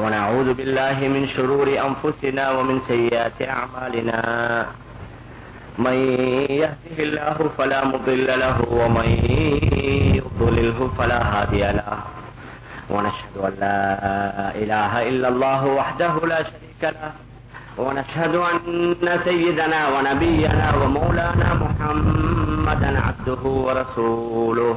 ونعوذ بالله من شرور أنفسنا ومن سيئات أعمالنا. من يهده الله فلا مضل له ومن يضلله فلا هادي له. ونشهد أن لا إله إلا الله وحده لا شريك له. ونشهد أن سيدنا ونبينا ومولانا محمدا عبده ورسوله.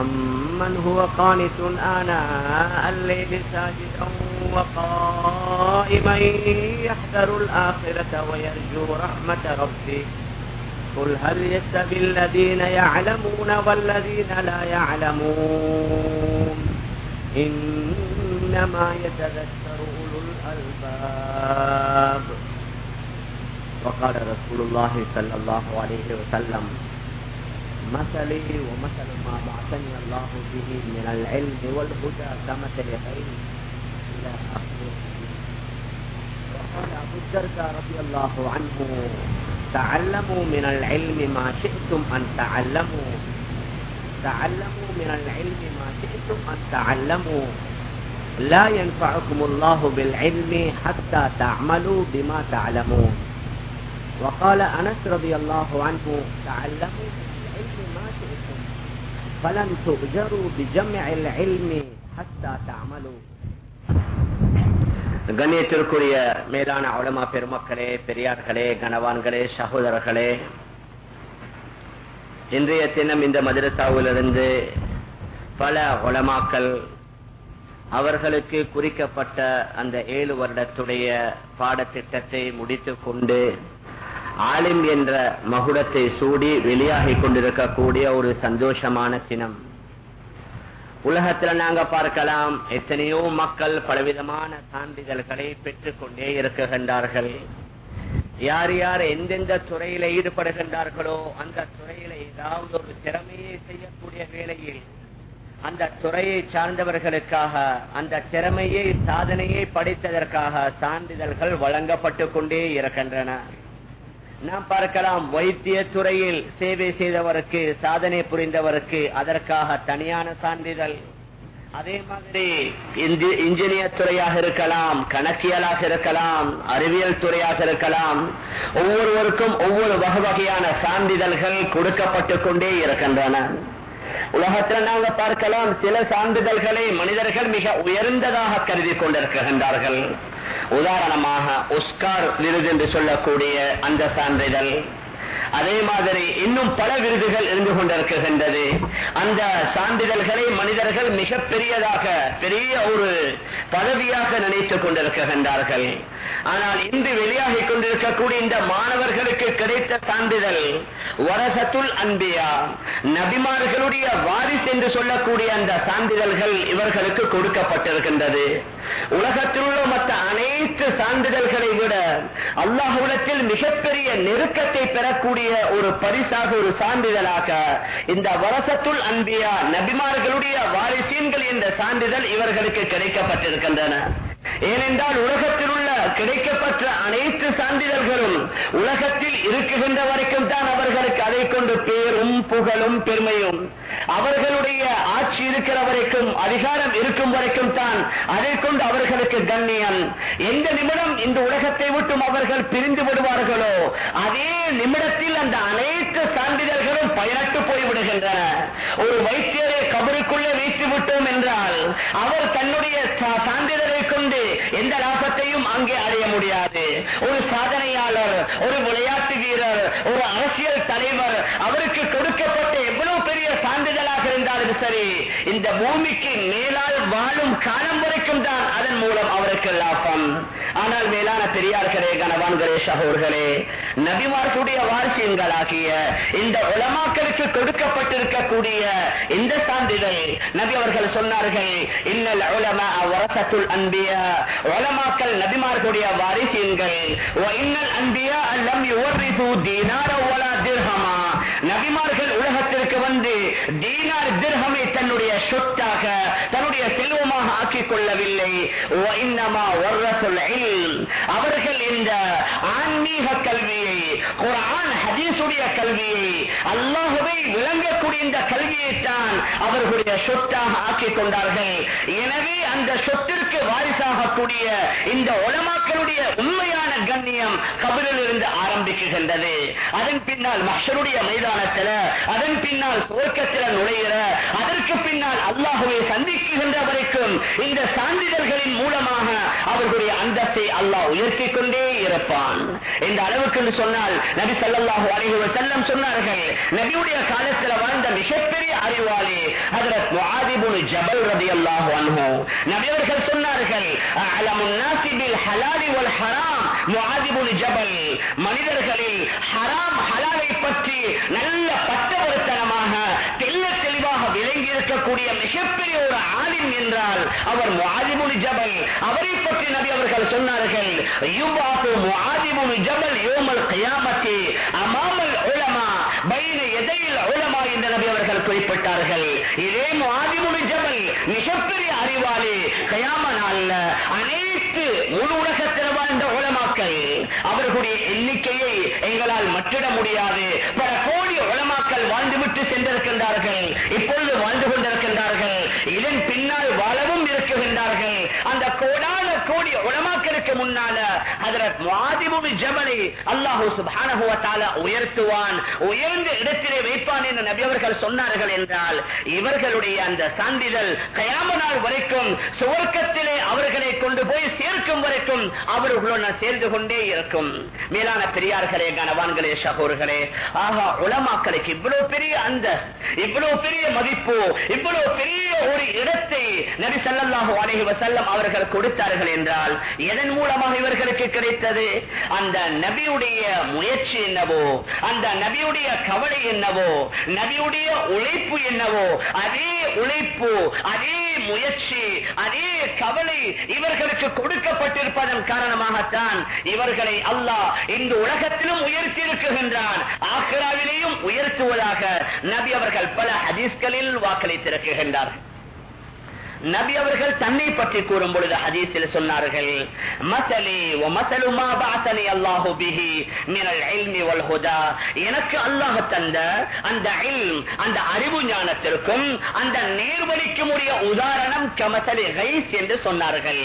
أمن هو قانت آناء الليل ساجدا وقائما يحذر الآخرة ويرجو رحمة ربه قل هل يستوي الذين يعلمون والذين لا يعلمون إنما يتذكر أولو الألباب وقال رسول الله صلى الله عليه وسلم مثلي ومثل ما بعثني الله به من العلم والهدى كمثل غير إلى آخره. وقال أبو الدرداء رضي الله عنه تعلموا من العلم ما شئتم أن تعلموا. تعلموا من العلم ما شئتم أن تعلموا. لا ينفعكم الله بالعلم حتى تعملوا بما تعلمون. وقال أنس رضي الله عنه تعلموا ما شئتم فلن تؤجروا بجمع العلم حتى تعملوا கண்ணியத்திற்குரிய மேலான உலமா பெருமக்களே பெரியார்களே கனவான்களே சகோதரர்களே இன்றைய தினம் இந்த மதுரசாவிலிருந்து பல உலமாக்கள் அவர்களுக்கு குறிக்கப்பட்ட அந்த ஏழு வருடத்துடைய பாடத்திட்டத்தை முடித்துக் கொண்டு ஆலிம் என்ற மகுடத்தை சூடி வெளியாகி கொண்டிருக்கக்கூடிய ஒரு சந்தோஷமான தினம் உலகத்துல நாங்க பார்க்கலாம் எத்தனையோ மக்கள் பலவிதமான சான்றிதழ்களை பெற்றுக் கொண்டே இருக்குகின்றார்கள் யார் யார் எந்தெந்த துறையில ஈடுபடுகின்றார்களோ அந்த துறையில ஏதாவது ஒரு திறமையை செய்யக்கூடிய வேளையில் அந்த துறையை சார்ந்தவர்களுக்காக அந்த திறமையை சாதனையை படைத்ததற்காக சான்றிதழ்கள் வழங்கப்பட்டு கொண்டே இருக்கின்றன. நாம் பார்க்கலாம் வைத்திய துறையில் சேவை செய்தவருக்கு சாதனை புரிந்தவருக்கு அதற்காக தனியான சான்றிதழ். அதே மாதிரி இன்ஜினியர் துறையாக இருக்கலாம் கணக்கியலாக இருக்கலாம் அறிவியல் துறையாக இருக்கலாம் ஒவ்வொருவருக்கும் ஒவ்வொரு வகை வகையான சான்றிதழ்கள் கொடுக்கப்பட்டு கொண்டே இருக்கின்றன. உலகத்தில் நாங்க பார்க்கலாம் சில சான்றிதழ்களை மனிதர்கள் மிக உயர்ந்ததாக கருதி கொண்டிருக்கின்றார்கள். உதாரணமாக ஒஸ்கார் விருது என்று சொல்லக்கூடிய அந்த சான்றிதழ். அதே மாதிரி இன்னும் பல விருதுகள் இருந்து கொண்டிருக்கின்றது. அந்த சான்றிதழ்களை மனிதர்கள் மிக பெரியதாக பெரிய ஒரு பதவியாக நினைத்துக் கொண்டிருக்கின்றார்கள். ஆனால் இன்று வெளியாகி கொண்டிருக்கக்கூடிய இந்த மாணவர்களுக்கு கிடைத்த சான்றிதழ் வரசத்துல் அன்பியா நபிமார்களுடைய வாரிசு என்று சொல்லக்கூடிய அந்த சான்றிதழ்கள் இவர்களுக்கு கொடுக்கப்பட்டிருக்கின்றது. உலகத்தில் உள்ள மற்ற அனைத்து சான்றிதழ்களை விட அல்லாஹுலத்தில் மிகப்பெரிய நெருக்கத்தை பெற தரக்கூடிய ஒரு பரிசாக ஒரு சான்றிதழாக இந்த வரசத்துள் அன்பியா நபிமார்களுடைய வாரிசீன்கள் என்ற சான்றிதழ் இவர்களுக்கு கிடைக்கப்பட்டிருக்கின்றன. ஏனென்றால் உலகத்தில் உள்ள கிடைக்கப்பட்ட அனைத்து சான்றிதழ்களும் உலகத்தில் இருக்குகின்ற வரைக்கும் தான் அவர்களுக்கு அதை கொண்டு பேரும் புகழும் பெருமையும். அவர்களுடைய ஆட்சி இருக்கிற வரைக்கும் அதிகாரம் இருக்கும் வரைக்கும் தான் அதை கொண்டு அவர்களுக்கு கண்ணியம். எந்த நிமிடம் இந்த உலகத்தை விட்டும் அவர்கள் பிரிந்து விடுவார்களோ அதே நிமிடத்தில் அந்த அனைத்து சான்றிதழ்களும் பயனற்று போய்விடுகின்றன ஒரு வைத்தியரை கபருக்குள்ளே வைத்து விட்டோம் என்றால் அவர் தன்னுடைய சான்றிதழ் எந்த லாபத்தையும் அங்கே அடைய முடியாது. ஒரு சாதனையாளர் ஒரு விளையாட்டு வீரர் ஒரு அரசியல் தலைவர் அவருக்கு கொடுக்கப்பட்ட எவ்வளவு பெரிய சான்றிதழாக இருந்தாலும் சரி இந்த பூமிக்கு மேலால் வாழும் காலம் வரைக்கும் தான் மூலம் அவருக்கு லாபம். ஆனால் மேலான பெரியார்களே கனவான்களே சகோர்களே நபிமார்களுடைய வாரிசியங்களாகிய இந்த உலமாக்களுக்கு கொடுக்கப்பட்டிருக்கக்கூடிய இந்த சான்றிதழ் நபி அவர்கள் சொன்னார்கள் இன்னல் உலமா வரசத்துல் அன்பியா. உலமாக்கள் நபிமார்களுடைய வாரிசியங்கள் இன்னல் அன்பியா அல்லம் வலம் யுவர்ரிசு தீனார வலா திர்ஹமா. நபிமார்கள் உலகத்திற்கு வந்து தீனார் திர்ஹமை தன்னுடைய சொத்தாக தன்னுடைய செல்வ சொந்தமாக ஆக்கிக் கொள்ளவில்லை அவர்கள் இந்த ஆன்மீக கல்வியை குரான் ஹதீசுடைய கல்வியை அல்லாஹுவை விளங்கக்கூடிய இந்த கல்வியை அவர்களுடைய சொத்தாக ஆக்கிக் கொண்டார்கள். எனவே அந்த சொத்திற்கு வாரிசாகக்கூடிய இந்த உலமாக்களுடைய உண்மையான கண்ணியம் கபிலில் இருந்து ஆரம்பிக்குகின்றது அதன் பின்னால் மஷருடைய மைதானத்தில் அதன் பின்னால் துவக்கத்தில் நுழைகிற அதற்கு பின்னால் அல்லாஹுவை சந்தி செய்கின்ற வரைக்கும் இந்த சான்றிதழ்களின் மூலமாக அவர்களுடைய அந்தத்தை அல்லாஹ் உயர்த்தி கொண்டே இருப்பான். இந்த அளவுக்கு என்று சொன்னால் நபி சல்லாஹு அலைஹி செல்லம் சொன்னார்கள் நபியுடைய காலத்தில் வாழ்ந்த மிகப்பெரிய அறிவாளி ஹஜரத் முஆத் ஜபல் ரலியல்லாஹு அன்ஹு. நபி அவர்கள் சொன்னார்கள் அலமுன் நாசி பில் ஹலாலி வல் ஹராம். முஆத் ஜபல் மனிதர்களில் ஹராம் ஹலாலை பற்றி நல்ல பட்டவர்த்தனமாக சொல்லக்கூடிய மிகப்பெரிய ஒரு ஆலிம் என்றால் அவர் முஆதிபுல் ஜபல். அவரை பற்றி நபி அவர்கள் சொன்னார்கள் யுபாசு ஜபல் யோமல் கியாமத்தி அமாமல் உலமா. பைன எதையில் உலமா என்று நபி அவர்கள் குறிப்பிட்டார்கள். இதே முஆதிபுல் ஜபல் மிகப்பெரிய அறிவாளி. கயாம நாள்ல அனைத்து முழு உலகத்தில் வாழ்ந்த உலமாக்கள் அவர்களுடைய எண்ணிக்கையை எங்களால் மட்டிட முடியாது. பல அவர்கள் உலமாக்கள் வாழ்ந்துவிட்டு சென்றிருக்கின்றார்கள். இப்பொழுது வாழ்ந்து கொண்டிருக்கின்றார்கள். இதன் பின்னால் வாழவும் இருக்கின்றார்கள் அந்த கோடான கோடி உலமாக்களுக்கு முன்னால ஹதரத் மாதிபுபி ஜபலை அல்லாஹு சுப்ஹானஹு உயர்த்துவான். உயர்ந்த இடத்திலே வைப்பான் என்று நபி அவர்கள் சொன்னார்கள் என்றால் இவர்களுடைய அந்த சான்றிதழ் கயாம நாள் வரைக்கும் சுவர்க்கத்திலே அவர்களை கொண்டு போய் சேர்க்கும் வரைக்கும் அவர்களுடன் சேர்ந்து கொண்டே இருக்கும். மேலான பெரியார்களே கனவான்களே சகோர்களே ஆகா உலமாக்களுக்கு இவ்வளவு பெரிய அந்த இவ்வளவு பெரிய மதிப்பு இவ்வளவு பெரிய ஒரு இடத்தை நபி ஸல்லல்லாஹு அலஹி வசல்லம் அவர்கள் கொடுத்தார்கள் என்றால் எதன் மூலமாக இவர்களுக்கு கிடைத்தது? அந்த நபியுடைய முயற்சி என்னவோ? அந்த நபியுடைய கவலை என்னவோ? நபியுடைய உழைப்பு என்னவோ? அதே உழைப்பு அதே முயற்சி அதே கவலை இவர்களுக்கு கொடுக்கப்பட்டிருப்பதன் காரணமாகத்தான் இவர்களை அல்லாஹ் இந்த உலகத்திலும் உயர்த்தி இருக்குகின்றான் ஆக்ராவிலேயும் உயர்த்துவதாக நபி அவர்கள் பல ஹதீஸ்களில் வாக்களித்திருக்கின்றார்கள். நபி அவர்கள் தன்னை பற்றி கூறும் பொழுது ஹதீஸில் சொன்னார்கள் மசலி வ மசலு மா பஅஸனி அல்லாஹு பிஹி மினல் இல்மி வல் ஹுதா. எனக்கு அல்லாஹ் தந்த அந்த இல்ம் அந்த அறிவு ஞானத்திற்கும் அந்த நேர்வழிக்கும் உரிய உதாரணம் கமசலி கைஸ் என்று சொன்னார்கள்.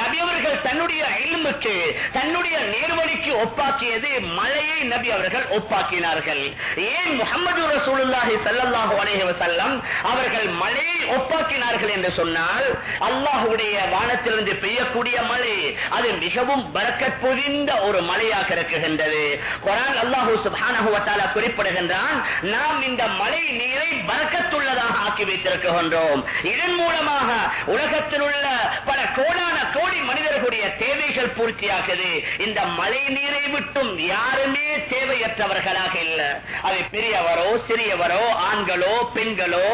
நபி அவர்கள் தன்னுடைய இல்முக்கு தன்னுடைய நேர்வழிக்கு ஒப்பாக்கியது மழையை நபி அவர்கள் ஒப்பாக்கினார்கள். ஏன் முகமது ரசூலுல்லாஹி ஸல்லல்லாஹு அலேஹி வசல்லம் அவர்கள் மழையை ஒப்பாக்கினார்கள் என்று சொன்னார் சொன்னால் அல்லாஹுடைய வானத்திலிருந்து பெய்யக்கூடிய மழை அது மிகவும் பரக்கத் பொதிந்த ஒரு மழையாக இருக்குகின்றது குரான் அல்லாஹூ சுபானகுவத்தால குறிப்பிடுகின்றான் நாம் இந்த மழை நீரை பறக்கத்துள்ளதாக ஆக்கி வைத்திருக்கின்றோம். இதன் மூலமாக உலகத்தில் உள்ள பல கோடான கோடி மனிதர்களுடைய தேவைகள் பூர்த்தியாகுது. இந்த மழை நீரை விட்டும் யாருமே தேவையற்றவர்களாக இல்லை. அது பெரியவரோ சிறியவரோ ஆண்களோ பெண்களோ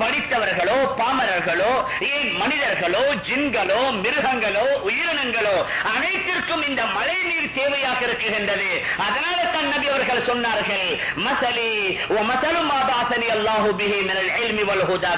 படித்தவர்களோ பாமரர்களோ ஏன் மனிதர்களோ ஜின்களோ மிருகங்களோ உயிரினங்களோ அனைத்திற்கும் இந்த மழை நீர் தேவையாக இருக்குகின்றது அதனால தன் நபி அவர்கள் சொன்னார்கள் மசலி ஓ மசலும் மாபாசனி அல்லாஹு பிஹி மினல் இல்மி வல் ஹுதா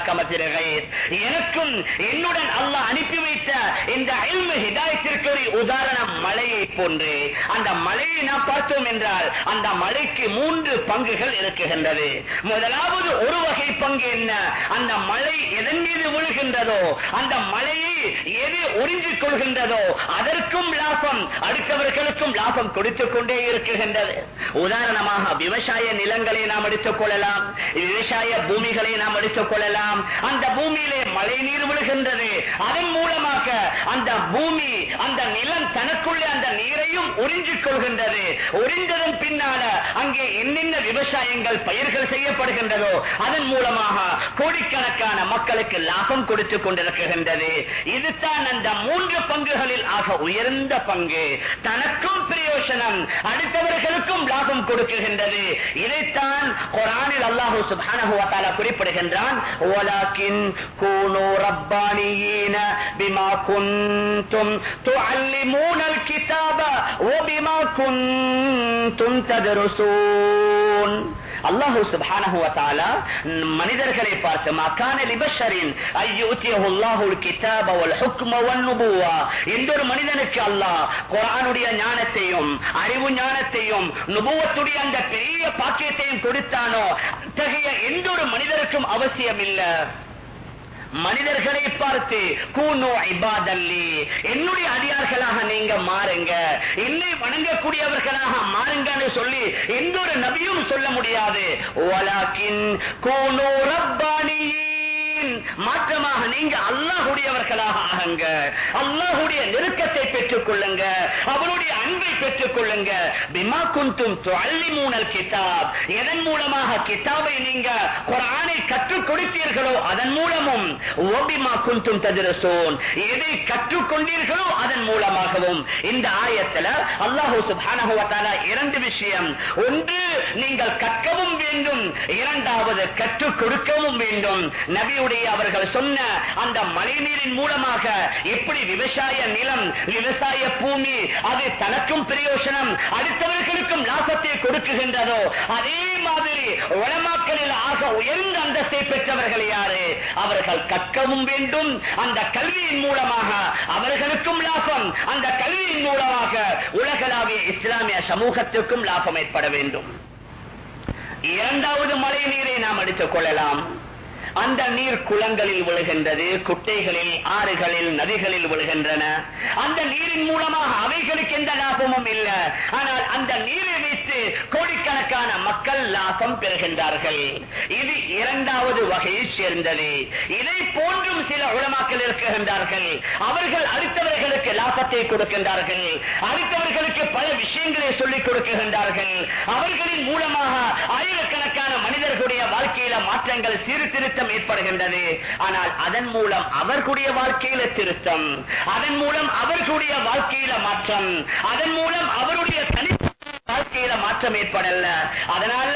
எனக்கும் என்னுடன் அல்லாஹ் அனுப்பி வைத்த இந்த இல்மு ஹிதாயத்திற்கு ஒரு உதாரணம் மழையை போன்று. அந்த மழையை நாம் பார்த்தோம் என்றால் அந்த மழைக்கு மூன்று பங்குகள் இருக்குகின்றது முதலாவது ஒரு வகை பங்கு என்ன? அந்த மழை எதன் மீது விழுகின்றதோ அந்த மழையை எது உறிஞ்சிக் கொள்கின்றதோ அதற்கும் லாபம் அடுத்தவர்களுக்கும் லாபம் கொடுத்துக் கொண்டே இருக்கின்றது. உதாரணமாக விவசாய நிலங்களை நாம் எடுத்துக் கொள்ளலாம் விவசாய பூமிகளை நாம் எடுத்துக் கொள்ளலாம். அந்த பூமியிலே மழை நீர் விழுகின்றது. அதன் மூலமாக அந்த பூமி அந்த நிலம் தனக்குள்ளே அந்த நீரையும் உறிஞ்சிக் கொள்கின்றது. உறிந்ததன் பின்னால அங்கே என்னென்ன விவசாயங்கள் பயிர்கள் செய்யப்படுகின்றதோ அதன் மூலமாக கோடிக்கணக்கான மக்களுக்கு லாபம் கொடுத்து கொண்டிருக்கின்றது. இதுதான் அந்த மூன்று பங்குகளில் ஆக உயர்ந்த பங்கு. தனக்கும் பிரயோசனம் அடுத்தவர்களுக்கும் லாபம் கொடுக்குகின்றது இதைத்தான் குரானில் அல்லாஹூ சுப்ஹானஹு குறிப்பிடுகின்றான் ஓலாக்கின் கூனு கூனு ரப்பானியீன பிமா குந்தும் துஅல்லிமூனல் கிதாப وبما كنتم تدرسون அல்லாஹு சுப்ஹானஹு வ தஆலா மனிதர்களை பார்த்து மக்கான லிபஷரின் அய்யூதியஹு அல்லாஹுல் கிதாப வல் ஹுக்ம வன் நுபுவா எந்த ஒரு மனிதனுக்கு அல்லாஹ் குர்ஆனுடைய ஞானத்தையும் அறிவு ஞானத்தையும் நுபுவத்துடைய அந்த பெரிய பாக்கியத்தையும் கொடுத்தானோ அத்தகைய எந்த ஒரு மனிதருக்கும் அவசியம் இல்லை மனிதர்களை பார்த்து கூனோ இபாதல்லி என்னுடைய அதிகார்களாக நீங்க மாறுங்க. என்னை வணங்கக்கூடியவர்களாக மாறுங்கன்னு சொல்லி எந்த ஒரு நபியும் சொல்ல முடியாது. ஓலாக்கின் கூனோ ரப்பானியின் மாற்றமாக நீங்க அல்லாஹுடையவர்களாக ஆகுங்க. அல்லாஹுடைய நெருக்கத்தை பெற்றுக் கொள்ளுங்க அவருடைய அன்பை பெற்றுக் கொள்ளுங்க பிமா குந்தும் மூனல் கிதாப் எதன் மூலமாக கிதாபை நீங்க குரானை கற்றுக் கொடுத்தீர்களோ அதன் மூலமும். ஓபிமா குந்தும் ததிரசோன் எதை கற்றுக் கொண்டீர்களோ அதன் மூலமாகவும். இந்த ஆயத்துல அல்லாஹூ சுபானகுவத்தால இரண்டு விஷயம். ஒன்று நீங்கள் கற்கவும் வேண்டும். இரண்டாவது கற்றுக் கொடுக்கவும் வேண்டும். நபியுடைய அவர்கள் சொன்ன அந்த மழைநீரின் மூலமாக எப்படி விவசாய நிலம் விவசாய பூமி அது தனக்கும் பிரயோசனம் அடுத்தவர்களுக்கும் லாபத்தை கொடுக்குகின்றதோ அதே மாதிரி உளமாக்கலில் ஆக உயர்ந்த அந்தஸ்தை பெற்றவர்கள் யாரு? அவர்கள் கற்கவும் வேண்டும் அந்த கல்வியின் மூலமாக அவர்களுக்கும் லாபம் அந்த கல்வியின் மூலமாக உலகளாவிய இஸ்லாமிய சமூகத்திற்கும் லாபம் ஏற்பட வேண்டும். இரண்டாவது மழை நீரை நாம் அடித்துக் கொள்ளலாம். அந்த நீர் குளங்களில் விழுகின்றது குட்டைகளில் ஆறுகளில் நதிகளில் விழுகின்றன. அந்த நீரின் மூலமாக அவைகளுக்கு எந்த லாபமும் இல்லை. ஆனால் அந்த நீரை வைத்து கோடிக்கணக்கான மக்கள் லாபம் பெறுகின்றார்கள். இது இரண்டாவது வகையை சேர்ந்தது. இதை போன்றும் சில உளமாக்கள் இருக்கின்றார்கள். அவர்கள் அடுத்தவர்களுக்கு லாபத்தை கொடுக்கின்றார்கள். அடுத்தவர்களுக்கு பல விஷயங்களை சொல்லிக் கொடுக்கின்றார்கள். அவர்களின் மூலமாக ஆயிரக்கணக்கான மனிதர்களுடைய வாழ்க்கையில மாற்றங்கள் சீர்திருத்தம் ஏற்படுகின்றது. ஆனால் அதன் மூலம் அவர்களுடைய வாழ்க்கையில திருத்தம் அதன் மூலம் அவர்களுடைய வாழ்க்கையில மாற்றம் அதன் மூலம் அவருடைய தனி வாழ்க்கையில மாற்றம் ஏற்படல. அதனால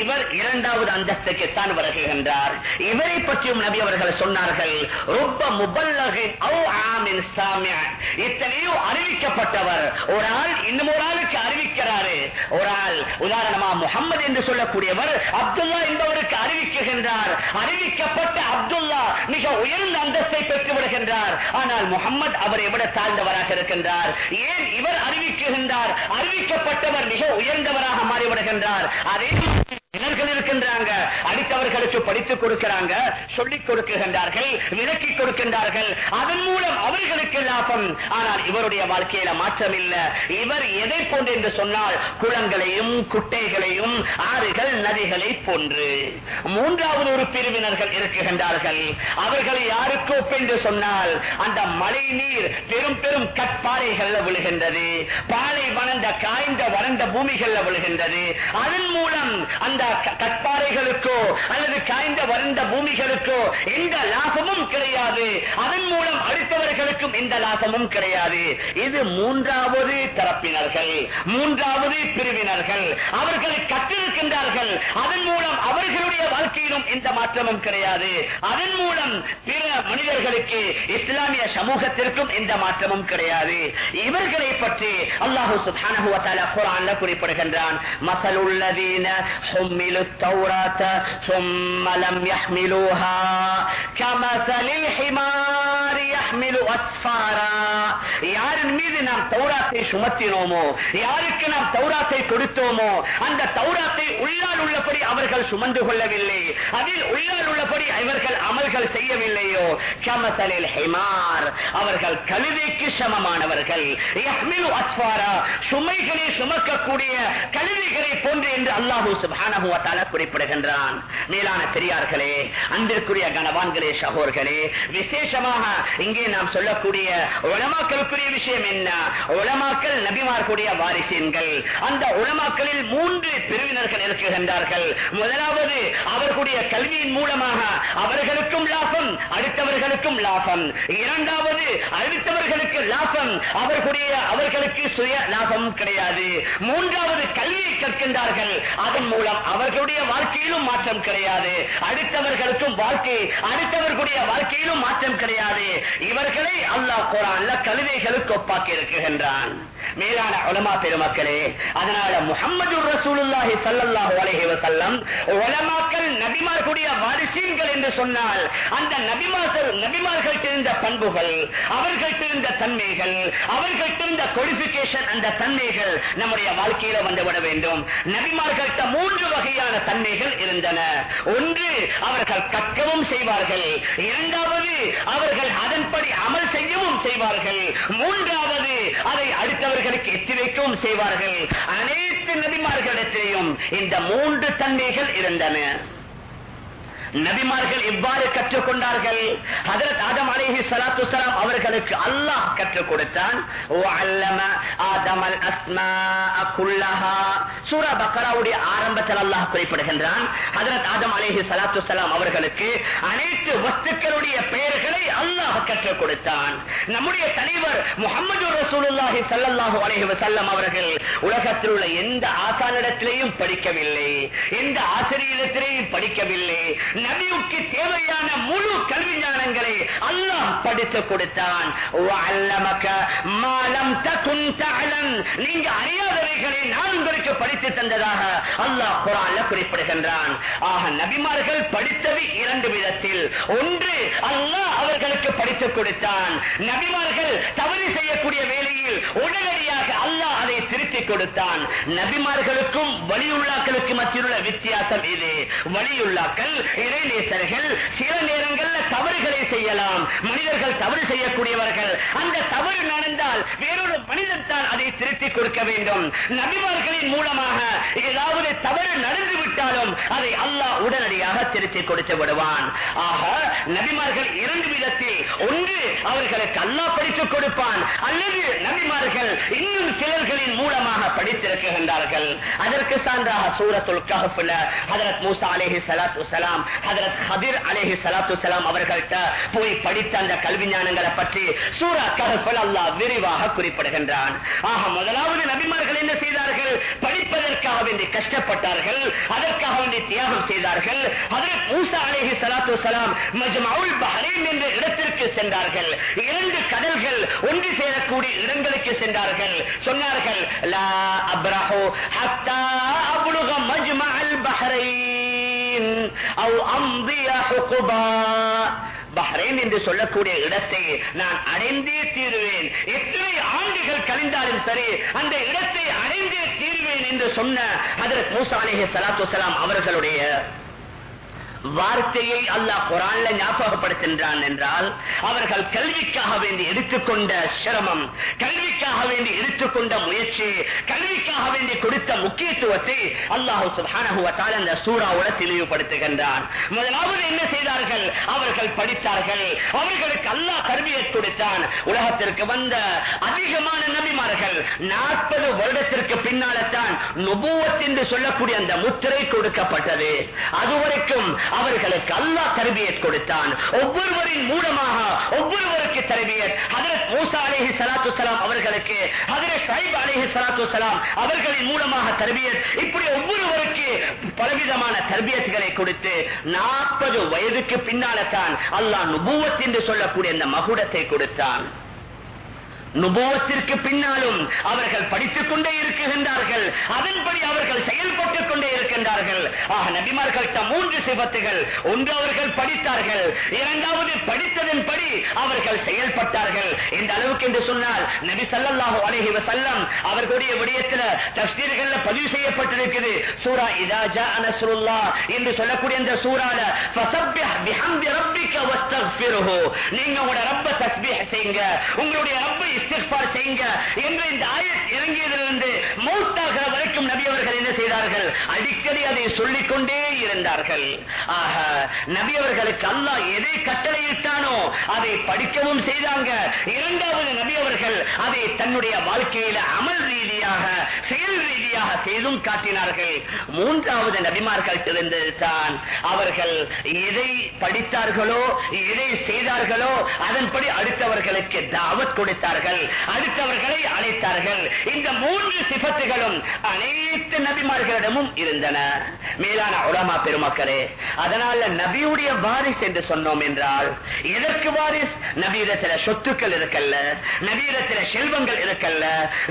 இவர் இரண்டாவது அந்தஸ்துக்கு தான் வருகின்றார். இவரை பற்றியும் நபி அவர்கள் சொன்னார்கள் ரொம்ப முபல்லகின் அறிவிக்கப்பட்டவர். ஒரு ஆள் இன்னும் ஒரு ஆளுக்கு அறிவிக்கிறாரு. ஒரு ஆள் உதாரணமா முகமது என்று சொல்லக்கூடியவர் அப்துல்லா என்பவருக்கு விடுகின்றார் அறிவிக்கப்பட்ட அப்துல்லா மிக உயர்ந்த அந்தஸ்தை பெற்று விடுகின்றார். ஆனால் முகமது அவரை விட தாழ்ந்தவராக இருக்கின்றார். ஏன் இவர் அறிவிக்குகின்றார் அறிவிக்கப்பட்டவர் மிக உயர்ந்தவராக மாறிவிடுகின்றார். அதே இனர்கள் இருக்கின்றாங்க. அடித்தவர்களுக்கு படித்துக் கொடுக்கிறாங்க. சொல்லிக் கொடுக்கின்றார்கள் விலக்கி கொடுக்கின்றார்கள். அதன் மூலம் அவர்களுக்கு லாபம். ஆனால் இவருடைய வாழ்க்கையில மாற்றம் இல்லை. இவர் எதை போன்று என்று சொன்னால் குளங்களையும் குட்டைகளையும் ஆறுகள் நதிகளை போன்று மூன்றாவது ஒரு பிரிவினர்கள் இருக்குகின்றார்கள் அவர்கள் யாருக்கு ஒப்பென்று சொன்னால் அந்த மழை நீர் பெரும் பெரும் கற்பாறைகள்ல விழுகின்றது. பாலை வளர்ந்த காய்ந்த வறண்ட பூமிகள்ல விழுகின்றது. அதன் மூலம் அந்த கற்பாறைகளுக்கோ அல்லது காய்ந்த வறண்ட பூமிகளுக்கோ எந்த லாபமும் கிடையாது. அதன் மூலம் அடுத்தவர்களுக்கும் எந்த லாபமும் கிடையாது. இது மூன்றாவது தரப்பினர்கள் மூன்றாவது பிரிவினர்கள். அவர்களை கற்றிருக்கின்றார்கள். அதன் மூலம் அவர்களுடைய வாழ்க்கையிலும் எந்த மாற்றமும் கிடையாது. அதன் மூலம் பிற மனிதர்களுக்கு இஸ்லாமிய சமூகத்திற்கும் எந்த மாற்றமும் கிடையாது. இவர்களை பற்றி அல்லாஹு சுப்ஹானஹு வ தஆலா குர்ஆன்ல குறிப்பிடுகின்றான் மஸலுல்லதீன ஹும்மிலு التوراة ثم لم يحملوها كمثل الحمار يحمل أسفارا யாரின் மீது நாம் தௌராத்தை சுமத்தினோமோ யாருக்கு நாம் தௌராத்தை கொடுத்தோமோ அந்த தௌராத்தை உள்ளால் உள்ளபடி அவர்கள் சுமந்து கொள்ளவில்லை அதில் உள்ளால் உள்ளபடி இவர்கள் அமல்கள் செய்யவில்லையோ கமசலில் ஹிமார் அவர்கள் கழுதைக்கு சமமானவர்கள் யஹ்மிலு அஸ்வாரா சுமைகளை சுமக்கக்கூடிய கழுதைகளை போன்று என்று அல்லாஹூ சுப்ஹானஹு தால குறிப்பிடுகின்றான். மேலான பெரியார்களே அன்பிற்குரிய கணவான்களே சகோர்களே விசேஷமாக இங்கே நாம் சொல்லக்கூடிய உலமாக்களுக்குரிய விஷயம் என்ன? உலமாக்கள் நபிமார்களுடைய வாரிசீன்கள் அந்த உலமாக்களில் மூன்று பிரிவினர்கள் இருக்குகின்றார்கள் முதலாவது அவர்களுடைய கல்வியின் மூலமாக அவர்களுக்கும் லாபம் அடுத்தவர்களுக்கும் லாபம். இரண்டாவது அடுத்தவர்களுக்கு லாபம் அவர்களுடைய அவர்களுக்கு சுய லாபம் கிடையாது. மூன்றாவது கல்வியை கற்கின்றார்கள். அதன் மூலம் அவர் அவர்களுடைய வாழ்க்கையிலும் மாற்றம் கிடையாது. அடுத்தவர்களுக்கும் வாழ்க்கை அடுத்தவர்களுடைய வாழ்க்கையிலும் மாற்றம் கிடையாது. இவர்களை அல்லாஹ் குரான்ல கழுதைகளுக்கு ஒப்பாக்கி இருக்குகின்றான் மேலான உலமா பெருமக்களே அதனால முகமது ரசூலுல்லாஹி சல்லாஹு அலஹி வசல்லம் உலமாக்கள் நபிமார்களுடைய வாரிசீன்கள் என்று சொன்னால் அந்த நபிமார்கள் நபிமார்கள் இருந்த பண்புகள் அவர்கள் இருந்த தன்மைகள் அவர்கள் இருந்த குவாலிபிகேஷன் அந்த தன்மைகள் நம்முடைய வாழ்க்கையில வந்துவிட வேண்டும். நபிமார்கள்ட்ட மூன்று வகையான தன்மைகள் இருந்தன. ஒன்று அவர்கள் கற்கவும் செய்வார்கள். இரண்டாவது அவர்கள் அதன்படி அமல் செய்யவும் செய்வார்கள். மூன்றாவது அதை அடுத்தவர்களுக்கு எத்தி வைக்கவும் செய்வார்கள். அனைத்து நபிமார்களிடத்திலேயும் இந்த மூன்று தன்மைகள் இருந்தன. நபிமார்கள் எவ்வாறு கற்றுக்கொண்டார்கள் ஹதரத் ஆதம் அலைஹி ஸலாத்து வஸலாம் அவர்களுக்கு அல்லாஹ் கற்றுக் கொடுத்தான். வஅல்லம அஸ்மா குல்லஹா. சூரா பக்ராவுடைய ஆரம்பத்தில் அல்லாஹ் குறிப்பிடுகின்றான் ஹதரத் ஆதம் அலேஹி சலாத்து சலாம் அவர்களுக்கு அனைத்து வஸ்துக்களுடைய பெயர்களை அல்லாஹ் கற்றுக் கொடுத்தான். நம்முடைய தலைவர் முகமது ரசூலுல்லாஹி ஸல்லல்லாஹு அலேஹி வசல்லம் அவர்கள் உலகத்தில் உள்ள எந்த ஆசானிடத்திலேயும் படிக்கவில்லை எந்த ஆசிரியரிடத்திலேயும் படிக்கவில்லை. நபியுக்கு தேவையான முழு கல்வி ஞானங்களை அல்லாஹ் படித்து கொடுத்தான். மாலம் தகுன் லம் தகுன் நீங்க அறியாதவைகளை நான் உங்களுக்கு படித்து தந்ததாக அல்லாஹ் குர்ஆன்ல குறிப்பிடுகின்றான். ஆக நபிமார்கள் படித்தது இரண்டு விதத்தில். ஒன்று அல்லாஹ் அவர்களுக்கு படித்துக் கொடுத்தான். நபிமார்கள் தவறு செய்யக்கூடிய வேலையில் உடனடியாக அல்லாஹ் அதை திருத்திக் கொடுத்தான். நபிமார்களுக்கும் வலியுள்ளாக்களுக்கு மத்தியுள்ள வித்தியாசம் இது. வழியுள்ளாக்கள் இறைநேசர்கள் சில நேரங்களில் தவறுகளை செய்யலாம். மனிதர்கள் தவறு செய்யக்கூடியவர்கள். அந்த தவறு நடந்தால் வேறொரு மனிதன் தான் அதை அதை திருத்திக் கொடுக்க வேண்டும். நபிமார்களின் மூலமாக ஏதாவது தவறு நடந்து விட்டாலும் அதை அல்லாஹ் உடனடியாக திருத்திக் கொடுத்து விடுவான். ஆக நபிமார்கள் இரண்டு விதத்தில் ஒன்று அவர்களுக்கு அல்லாஹ் படித்துக் கொடுப்பான் அல்லது நபிமார்கள் இன்னும் சிலர்களின் மூலமாக படித்திருக்கின்றார்கள். அதற்கு சான்றாக சூரத்துல் கஹஃப்ல ஹதரத் மூசா அலேஹி சலாத்து சலாம் ஹதரத் ஹதிர் அலேஹி சலாத்து சலாம் அவர்கள்ட்ட போய் படித்த அந்த கல்வி ஞானங்களை பற்றி சூரா கஹஃப்ல அல்லாஹ் விரிவாக குறிப்பிடுகின்றான். ஆக முதலாவது நபிமார்கள் என்ன செய்தார்கள்? படிப்பதற்காக வேண்டி கஷ்டப்பட்டார்கள் அதற்காக வேண்டி தியாகம் செய்தார்கள். ஹஜரத் மூசா அலைஹி சலாத்து சலாம் மஜ்மவுல் பஹ்ரைன் என்ற இடத்திற்கு சென்றார்கள். இரண்டு கடல்கள் ஒன்று சேரக்கூடிய இடங்களுக்கு சென்றார்கள். சொன்னார்கள் லா அப்ரஹோ ஹத்தா அப்லுக மஜ்மஅல் பஹரீன் அவ் அம்திய ஹுகுபா. பஹ்ரைன் என்று சொல்லக்கூடிய இடத்தை நான் அடைந்தே தீருவேன். எத்தனை ஆண்டுகள் கழிந்தாலும் சரி அந்த இடத்தை அடைந்தே தீர்வேன் என்று சொன்ன அதற்கு மூசா அலேஹி சலாத்து அவர்களுடைய வார்த்தையை அல்லாஹ் குரான்ல ஞாபகப்படுத்துகின்றான் என்றால் அவர்கள் கல்விக்காக வேண்டி எடுத்துக்கொண்ட சிரமம் கல்விக்காக வேண்டி எடுத்துக்கொண்ட முயற்சி கல்விக்காக வேண்டி கொடுத்த முக்கியத்துவத்தை அல்லாஹு சுப்ஹானஹு சூறாவோட தெளிவுபடுத்துகின்றான் முதலாவது என்ன செய்தார்கள்? அவர்கள் படித்தார்கள். அவர்களுக்கு அல்லாஹ் கருவியை கொடுத்தான். உலகத்திற்கு வந்த அதிகமான நபிமார்கள் நாற்பது வருடத்திற்கு பின்னால்தான் நுபுவத் என்று சொல்லக்கூடிய அந்த முத்திரை கொடுக்கப்பட்டது. அதுவரைக்கும் அவர்களுக்கு அல்லாஹ் தரபியத் கொடுத்தான். ஒவ்வொருவரின் மூலமாக ஒவ்வொருவருக்கு தரபியத். ஹதரத் மூசா அலேஹி சலாத்து சலாம் அவர்களுக்கு ஹதரத் ஷைப் அலேஹி சலாத்து சலாம் அவர்களின் மூலமாக தரபியத். இப்படி ஒவ்வொருவருக்கு பலவிதமான தரபியத்துகளை கொடுத்து நாற்பது வயதுக்கு பின்னால தான் அல்லாஹ் நுபூவத் என்று சொல்லக்கூடிய அந்த மகுடத்தை கொடுத்தான். நுபுவத்திற்கு பின்னாலும் அவர்கள் படித்துக் கொண்டே இருக்குகின்றார்கள் அதன்படி அவர்கள் செயல்பட்டுக் கொண்டே இருக்கின்றார்கள். ஆக நபிமார்கள் மூன்று சிபத்துகள். ஒன்று அவர்கள் படித்தார்கள். இரண்டாவது படி படித்ததன்படி அவர்கள் செயல்பட்டார்கள். இந்த அளவுக்கு என்று சொன்னால் நபி சல்லல்லாஹு அலஹி வசல்லம் அவர்களுடைய விடயத்தில் தஃசீர்கள்ல பதிவு செய்யப்பட்டிருக்கிறது சூரா இதாஜா அனசுல்லா என்று சொல்லக்கூடிய அந்த சூறால நீங்க உங்களுடைய ரப்ப தஸ்பீஹ் செய்யுங்க. உங்களுடைய ரப்பை இஸ்திக்பார் செய்யுங்க. என்று இந்த ஆயத் இறங்கியதிலிருந்து மௌத்தாகிற வரைக்கும் நபி அவர்கள் என்ன செய்தார்கள்? அடிக்கடி அதை சொல்லிக் கொண்டே இருந்தார்கள். ஆக நபி அவர்களுக்கு அல்லாஹ் எதை கட்டளையிட்டானோ அதை படிக்கவும் செய்தாங்க. இரண்டாவது நபி அவர்கள் அதை தன்னுடைய வாழ்க்கையில அமல் ரீதியாக செயல் ரீதியாக செய்தும் காட்டினார்கள். மூன்றாவது நபிமார்கள் இருந்ததுதான் அவர்கள் எதை படித்தார்களோ எதை செய்தார்களோ அதன்படி அடுத்தவர்களுக்கு தாவத் கொடுத்தார்கள். அடுத்தவர்களை அழைத்தார்கள். இந்த மூன்று சிபத்துகளும் அனைத்து நபிமார்களிடமும் இருந்தன. மேலான உலமா பெருமக்களே அதனால நபியுடைய வாரிஸ் என்று சொன்னோம் என்றால் எதற்கு வாரிஸ்? நபியிடத்தில் சொத்துக்கள் இருக்கல்ல நவீனத்தில செல்வங்கள் இருக்கல்ல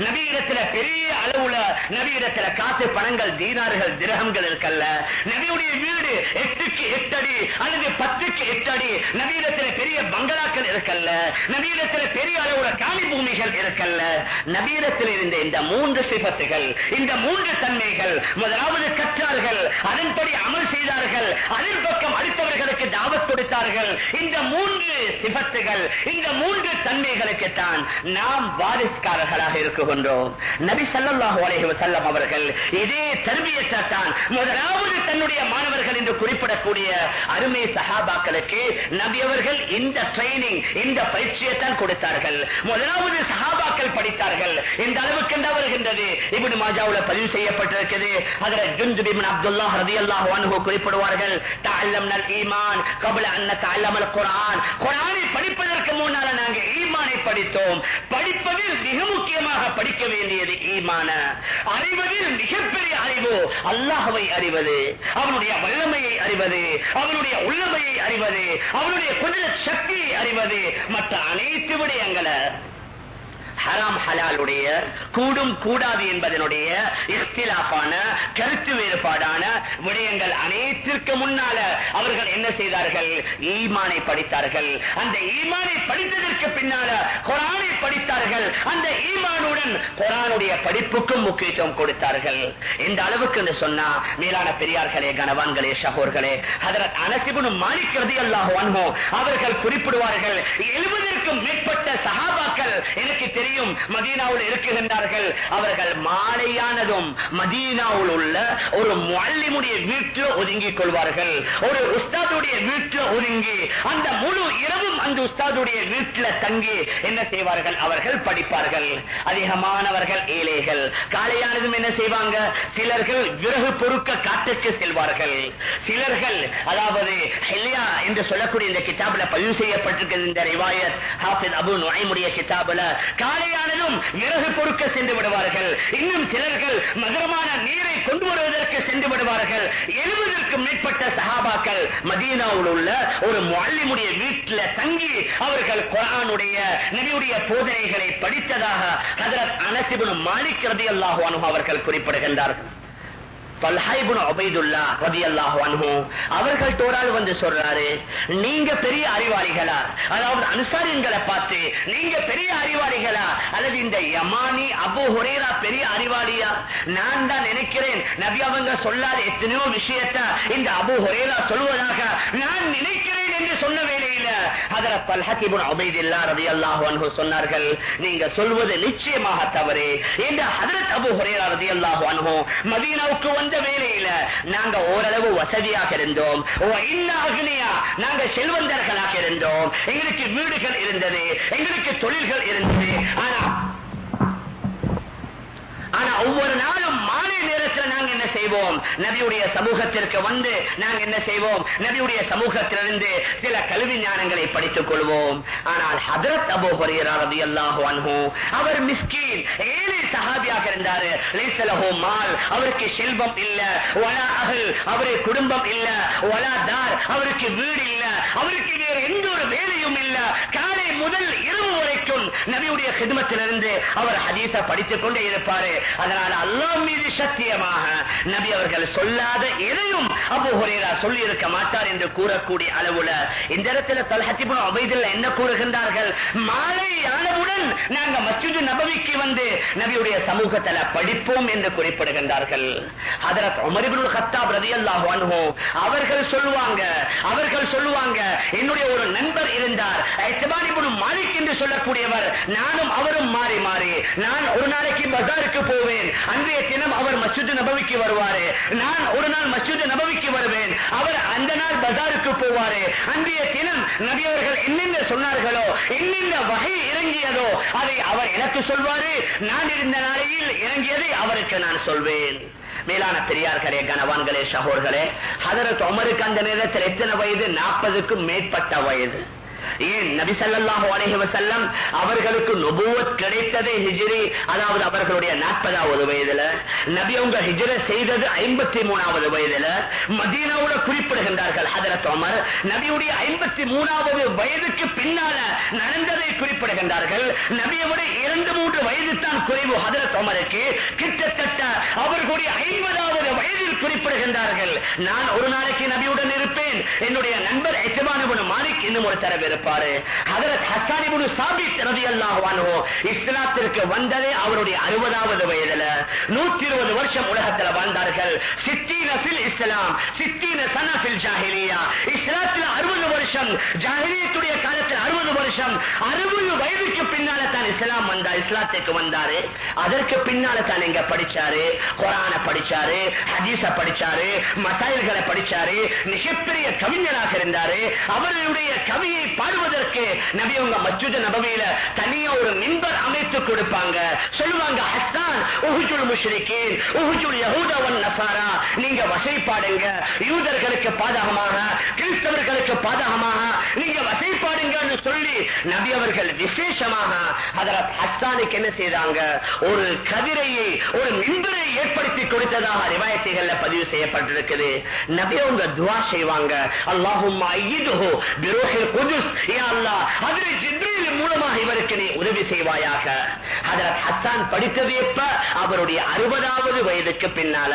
நவீனத்தில பெரிய அளவுல நவீனத்தில காசு பணங்கள் தீனார்கள் திரகங்கள் இருக்கல்ல நபியுடைய வீடு எட்டுக்கு எட்டு அடி அல்லது பத்துக்கு எட்டு அடி நபீரத்தில பெரிய பங்களாக்கள் இருக்கல்ல நவீனத்தில பெரிய அளவுல காணி பூமிகள் இருக்கல்ல நவீனத்தில் இருந்த இந்த மூன்று சிபத்துகள் இந்த மூன்று தன்மைகள் முதலாவது கற்றார்கள் அதன்படி அமல் செய்தார்கள் அதன் பக்கம் அடுத்தவர்களுக்கு தாவத் கொடுத்தார்கள் இந்த மூன்று சிபத்துகள் இந்த மூன்று தன்மைகளுக்குத்தான் நாம் வாரிஸ்காரர்களாக இருக்குகின்றோம். நபி சல்லாஹூ அலஹி அவர்கள் இதே தன்மையத்தான் முதலாவது தன்னுடைய மாணவர்கள் என்று குறிப்பிடக்கூடிய அருமை சஹாபாக்களுக்கு நபி அவர்கள் இந்த ட்ரைனிங் இந்த பயிற்சியை கொடுத்தார்கள். முதலாவது சஹாபாக்கள் படித்தார்கள். இந்த அளவுக்கு வருகின்றது? இபின் மாஜாவுல பதிவு செய்யப்பட்டிருக்கிறது. அதுல ஜுந்துபின் அப்துல்லா ஹதி அல்லாஹ் குறிப்பிடுவார்கள் தாழம் நல் ஈமான் கபல அன்ன தாழமல் குரான் குரானை படிப்பதற்கு முன் அதனால நாங்க ஈமானை படித்தோம். படிப்பதில் மிக முக்கியமாக படிக்க வேண்டியது ஈமான. அறிவதில் மிகப்பெரிய அறிவு அல்லாஹவை அறிவது அவனுடைய வல்லமையை அறிவது அவனுடைய உள்ளமையை அறிவது அவனுடைய குதிரத் சக்தியை அறிவது மற்ற அனைத்து விடயங்களை ஹராம் ஹலாலுடைய கூடும் கூடாது என்பதனுடைய இஸ்திலாப்பான கருத்து வேறுபாடான விடயங்கள் அனைத்திற்கு முன்னால அவர்கள் என்ன செய்தார்கள்? ஈமானை படித்தார்கள். அந்த ஈமானை படித்ததற்கு பின்னால குரானை படித்தார்கள். அந்த ஈமானுடன் குரானுடைய படிப்புக்கும் முக்கியத்துவம் கொடுத்தார்கள். இந்த அளவுக்கு என்று சொன்னா மேலான பெரியார்களே கனவான்களே சகோர்களே அதற்கு அனசிபுனும் மாணிக்கிறது எல்லாம் அவர்கள் குறிப்பிடுவார்கள் எழுபதற்கும் மேற்பட்ட சகாபாக்கள் எனக்கு தெரியும் மதீனாவில் இருக்குகின்றார்கள் அவர்கள் மாலையானதும் மதீனாவில் உள்ள ஒரு மல்லிமுடைய வீட்டில் ஒதுங்கிக் கொள்வார்கள். ஒரு உஸ்தாதுடைய வீட்டில் ஒதுங்கி அந்த முழு இரவும் அந்த உஸ்தாதுடைய வீட்டில் தங்கி என்ன செய்வார்கள்? அவர்கள் படிப்பார்கள். அதிகமானவர்கள் ஏழைகள். காலையானதும் என்ன செய்வாங்க? சிலர்கள் விறகு பொறுக்க காட்டுக்கு செல்வார்கள். சிலர்கள் அதாவது என்று சொல்லக்கூடிய இந்த கிதாபில் பதிவு செய்யப்பட்டிருக்கிறது இந்த ரிவாயத் ஹாஃபிஸ் அபு நுழைமுடைய கிதாபில் காலையானதும் விறகு பொறுக்க சென்று விடுவார்கள். இன்னும் சிலர்கள் மதுரமான நீரை கொண்டு வருவதற்கு சென்று விடுவார்கள். எழுபதற்கும் மேற்பட்ட சகாபாக்கள் மதீனாவில் உள்ள ஒரு மல்லிமுடைய வீட்டில் தங்கி அவர்கள் குரானுடைய நபியுடைய போதனைகளை படித்ததாக ஹதரத் அனசிபுன் மாலிக் ரதியல்லாஹு அன்ஹு அவர்கள் குறிப்பிடுகின்றார்கள் அவர்கள் தோறால் வந்து சொல்றாரு நீங்க பெரிய அறிவாளிகளா? அதாவது அனுசாரியன்களை பார்த்து நீங்க பெரிய அறிவாளிகளா? அல்லது இந்த யமானி அபு ஹுரேரா பெரிய அறிவாளியா? நான் தான் நினைக்கிறேன். நபி அவங்க சொல்லாத எத்தனையோ விஷயத்த இந்த அபு ஹுரேரா சொல்வதாக நான் நினைக்கிறேன் என்று சொன்ன வேளையில சொன்னார்கள் நீங்க சொல்வது நிச்சயமாக தவறு. என்று ஹதரத் அபு ஹுரேரா ரதி அல்லாஹு அன்ஹு மதீனாவுக்கு வந்த வேலையில நாங்க ஓரளவு வசதியாக இருந்தோம். நாங்க செல்வந்தர்களாக இருந்தோம். எங்களுக்கு வீடுகள் இருந்தது எங்களுக்கு தொழில்கள் இருந்தது. ஆனா ஆனா ஒவ்வொரு நாளும் மாலை செய்வோம். நபியுடைய சமூகத்திற்கு வந்து நாங்கள் என்ன செய்வோம்? நபியுடைய சமூகத்திலிருந்து சில கல்வி ஞானங்களை படித்துக் கொள்வோம். ஆனால் ஹதரத் அபோ ஹுரையரதி அல்லாஹு அன்ஹு அவர் மிஸ்கீன் ஏழை சஹாபியாக இருந்தாரு. லைசலஹு மால் அவருக்கு செல்வம் இல்ல ஒலா அகல் அவருக்கு குடும்பம் இல்ல ஒலா தார் அவருக்கு வீடு இல்ல அவருக்கு வேறு எந்த ஒரு வேலையும் இல்ல. காலை முதல் இரவு வரைக்கும் நபியுடைய கிதமத்திலிருந்து அவர் ஹதீச படித்துக் கொண்டே இருப்பாரு. அதனால அல்லாஹ் மீது சத்தியமாக நபி அவர்கள் சொல்லாத எதையும் அபு ஹுரேரா சொல்லி இருக்க மாட்டார் என்று கூறக்கூடிய அளவுல இந்த இடத்துல தல்ஹத்திபுன் அபைதில் என்ன கூறுகின்றார்கள்? மாலை ஆனவுடன் நாங்க மஸ்ஜிது நபவிக்கு வந்து நபியுடைய சமூகத்தில் படிப்போம் என்று குறிப்பிடுகின்றார்கள். அதரத் உமரிபுல் ஹத்தாப் ரதி அல்லாஹ் அவர்கள் சொல்லுவாங்க அவர்கள் சொல்லுவாங்க என்னுடைய ஒரு நண்பர் இருந்தார் எத்தபானிபுன் மாலிக் என்று சொல்லக்கூடியவர் நானும் அவரும் மாறி மாறி நான் ஒரு நாளைக்கு பஜாருக்கு போவேன் அன்றைய தினம் அவர் மஸ்ஜிது நபவிக்கு வருவார். நான் ஒரு நாள் மஸ்ஜித் நபவிக்கு வருவேன். அவர் அந்த நாள் பஜாருக்கு போவாரு. அன்றைய தினம் நபியவர்கள் என்னென்ன சொன்னார்களோ என்னென்ன வகை இறங்கியதோ அதை அவர் எனக்கு சொல்வாரு. நான் இருந்த நாளையில் இறங்கியதை அவருக்கு நான் சொல்வேன். மேலான பெரியார்களே கனவான்களே சகோர்களே அதற்கு அமருக்கு அந்த நேரத்தில் எத்தனை வயது? நாற்பதுக்கும் மேற்பட்ட வயது. ஏன் நபி ஸல்லல்லாஹு அவர்களுக்கு நுபுவத் கிடைத்ததே ஹிஜிரி அதாவது அவர்களுடைய நாற்பதாவது வயதுல. நபி அவங்க ஹிஜிர செய்தது ஐம்பத்தி மூணாவது வயதுல. மதீனாவோட குறிப்பிடுகின்றார்கள் ஹதரத் உமர். நபியுடைய ஐம்பத்தி மூணாவது வயதுக்கு பின்னால நடந்ததை குறிப்பிடுகின்றார்கள். நபியோட இரண்டு மூன்று வயது தான் குறைவு ஹதரத் உமருக்கு. கிட்டத்தட்ட அவர்களுடைய ஐம்பதாவது வயதில் குறிப்பிடுகின்றார்கள். நான் ஒரு நாளைக்கு நபியுடன் இருப்பேன். என்னுடைய நண்பர் எஜமானிபுன் மாலிக் இன்னும் ஒரு தரவு இருப்பாரு. ஹதரத் ஹசானிபுன் சாபித் ரலியல்லாஹு அல்லாஹுவானோ இஸ்லாத்திற்கு வந்ததே அவருடைய அறுபதாவது வயதுல. நூத்தி இருபது வருஷம் உலகத்தில் வாழ்ந்தார்கள். சித்தீன ஃபில் இஸ்லாம் சித்தீன சன ஃபில் ஜாஹிலியா. இஸ்லாத்தில் அறுபது வருஷம் ஜாஹிலியத்துடைய காலத்தில் அறுபது வருஷம் அறுபது வயதுக்கு பின்னால தான் இஸ்லாம் வந்தார் இஸ்லாத்துக்கு வந்தாரு. அதற்கு பின்னால தான் எங்க படிச்சாரு குரான படிச்சாரு ஹதீச ஹதீஸ படிச்சாரு மசாயல்களை படிச்சாரு மிகப்பெரிய கவிஞராக இருந்தாரு. அவருடைய கவியை பாடுவதற்கு நபி உங்க மஸ்ஜித் நபவியில தனியா ஒரு மின்பர் அமைத்து கொடுப்பாங்க. சொல்லுவாங்க ஹஸ்தான் உஹுஜுல் முஷ்ரிகீன் உஹுஜுல் யஹூதவன் நசாரா. நீங்க வசை பாடுங்க. யூதர்களுக்கு பாதகமாக கிறிஸ்தவர்களுக்கு பாதகமாக நீங்க வசை பாடுங்கன்னு சொல்லி நபி அவர்கள் விசேஷமாக ஹதரத் ஹஸ்தானுக்கு என்ன செய்தாங்க? ஒரு கதிரையை ஒரு மின்பரை ஏற்படுத்தி கொடுத்ததாக ரிவாயத்தைகள்ல பதிவு செய்யப்பட்டிருக்குது. நபி அவங்க துவா செய்வாங்க. அல்லாஹும் மூலமாக இவருக்கு நீ உதவி செய்வாயாக. ஹஜ்ரத் ஹஸ்ஸான் படித்தது எப்ப? அவருடைய அறுபதாவது வயதுக்கு பின்னால.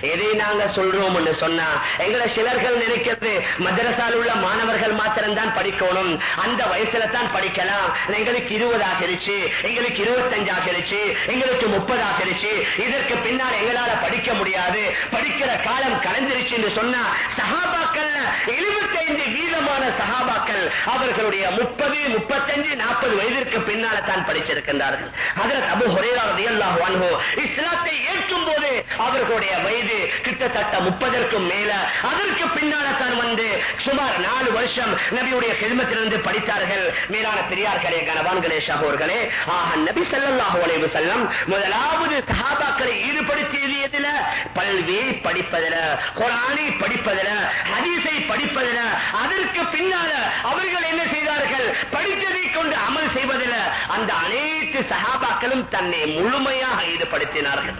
எதை நாங்க சொல்றோம் சொன்னா எங்களை சிலர்கள் நினைக்கிறது மதரசால் உள்ள மாணவர்கள் மாத்திரம் தான் படிக்கணும். அந்த வயசுல தான் படிக்கலாம். எங்களுக்கு இருபது ஆகிருச்சு எங்களுக்கு இருபத்தஞ்சு ஆகிருச்சு எங்களுக்கு முப்பது ஆகிருச்சு. இதற்கு பின்னால் எங்களால படிக்க முடியாது. படிக்கிற காலம் கலைஞ்சிருச்சு என்று சொன்னா சஹாபாக்கள் எழுபத்தைந்து வீதமான சஹாபாக்கள் அவர்களுடைய முப்பது முப்பத்தஞ்சு நாற்பது வயதிற்கு பின்னால தான் படிச்சிருக்கின்றார்கள். அதில் அபு ஹுரேராஹு அன்ஹு இஸ்லாத்தை ஏற்கும் போது அவர்களுடைய வயது கிட்டத்தட்ட முப்பதற்கும் மேல. அதற்கு பின்னால தான் வந்து சுமார் நாலு வருஷம் நபியுடைய செல்மத்திலிருந்து படித்தார்கள். மேலான பெரியார்களே கனவான் கணேஷ் அவர்களே. ஆக நபி ஸல்லல்லாஹு அலைஹி வஸல்லம் முதலாவது சஹாபாக்களை ஈடுபடுத்தியது எதுல பல்வியை படிப்பதில குரானை படிப்பதில ஹதீஸை படிப்பதில அதற்கு பின்னால அவர்கள் என்ன செய்தார்கள்? படித்ததை கொண்டு அமல் செய்வதில் அந்த அனைத்து சஹாபாக்களும் தன்னை முழுமையாக ஈடுபடுத்தினார்கள்.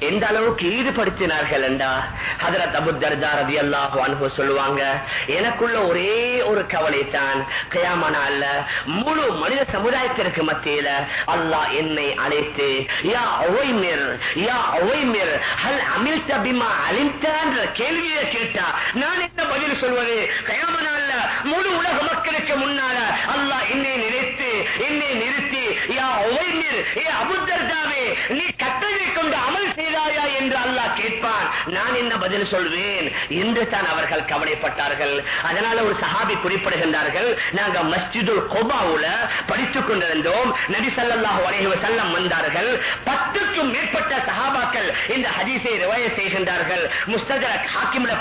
எந்த அளவுக்கு ஈடுபடுத்தினார்கள் என்றா ஹதரத் அபு ரதி அல்லாஹு அனுபவ சொல்லுவாங்க எனக்குள்ள ஒரே ஒரு கவலை தான் கயாமனா அல்ல முழு மனித சமுதாயத்திற்கு மத்தியில அல்லாஹ் என்னை அழைத்து யா ஒய்மிர் யா ஒய்மிர் ஹல் அமில் தபிமா அலிம்தான்ற கேள்வியை கேட்டா நான் என்ன பதில் சொல்வது? கயாமனா அல்ல முழு உலக மக்களுக்கு முன்னால அல்லாஹ் என்னை நினைத்து என்னை நிறுத்தி யா ஏ அபுத்தர்தாவே நீ கட்டளை கொண்டு அமல் செய்தாயா என்று அல்லாஹ் கேட்பான். நான் என்ன பதில் சொல்வேன்? என்று தான் அவர்கள் கவலைப்பட்டார்கள். அதனால ஒரு சஹாபி குறிப்பிடுகின்றார்கள் நாங்க கொபாவுல படித்துக் கொண்டிருந்தோம். நபி வந்தார்கள். பத்துக்கும் மேற்பட்ட சஹாபாக்கள் இந்த ஹதீஸை ரிவாய செய்கின்றார்கள்.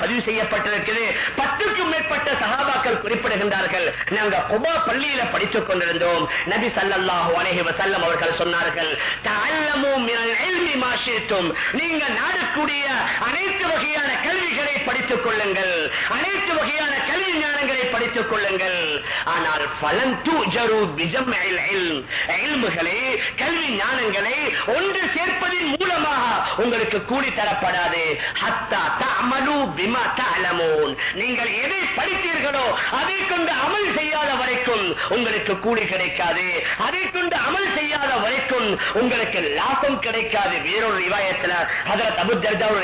பதிவு செய்யப்பட்டிருக்கிறது. பத்துக்கும் மேற்பட்ட சஹாபாக்கள் குறிப்பிடுகின்றார்கள். நாங்க கொபா பள்ளியில படித்துக் கொண்டிருந்தோம். நபி ஸல்லல்லாஹு அலைஹி வஸல்லம் அவர்கள் சொன்னார்கள் தஅல்லமு நீங்க நாடக்கூடிய அனைத்து வகையான படித்துக் கொள்ளுங்கள். அனைத்து வகையான கல்வி ஞானங்களை படித்துக் கொள்ளுங்கள். ஆனால் பலன் தூஜரு பிஜம்இல் இல்ம். கல்வி ஞானங்களை ஒன்று சேர்ப்பதின் மூலமாக உங்களுக்கு கூலி தரப்படாது ஹத்தா தஅமலு பிமா தஅலமூன். நீங்கள் எதை படித்தீர்களோ அதை கொண்டு அமல் செய்யாத வரைக்கும் உங்களுக்கு கூலி கிடைக்காது. அதை கொண்டு அமல் செய்யாத வரைக்கும் உங்களுக்கு லாபம் கிடைக்காது. வேறொரு ரிவாயத்துல ஹஜரத் அபு தர்தா ஒரு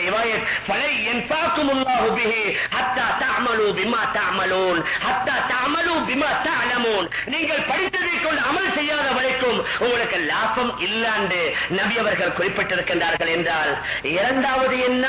என் சாக்கும் உள்ளாகும் பிஹி ஹத்தா தஅமலு பிமா தஅமலூன் ஹத்தா தஅமலு பிமா தஅலமூன் நீங்கள் படித்ததை கொண்டு அமல் செய்யாத வரைக்கும் உங்களுக்கு லாபம் இல்லாண்டு நபி அவர்கள் குறிப்பிட்டிருக்கின்றார்கள் என்றால் இரண்டாவது என்ன?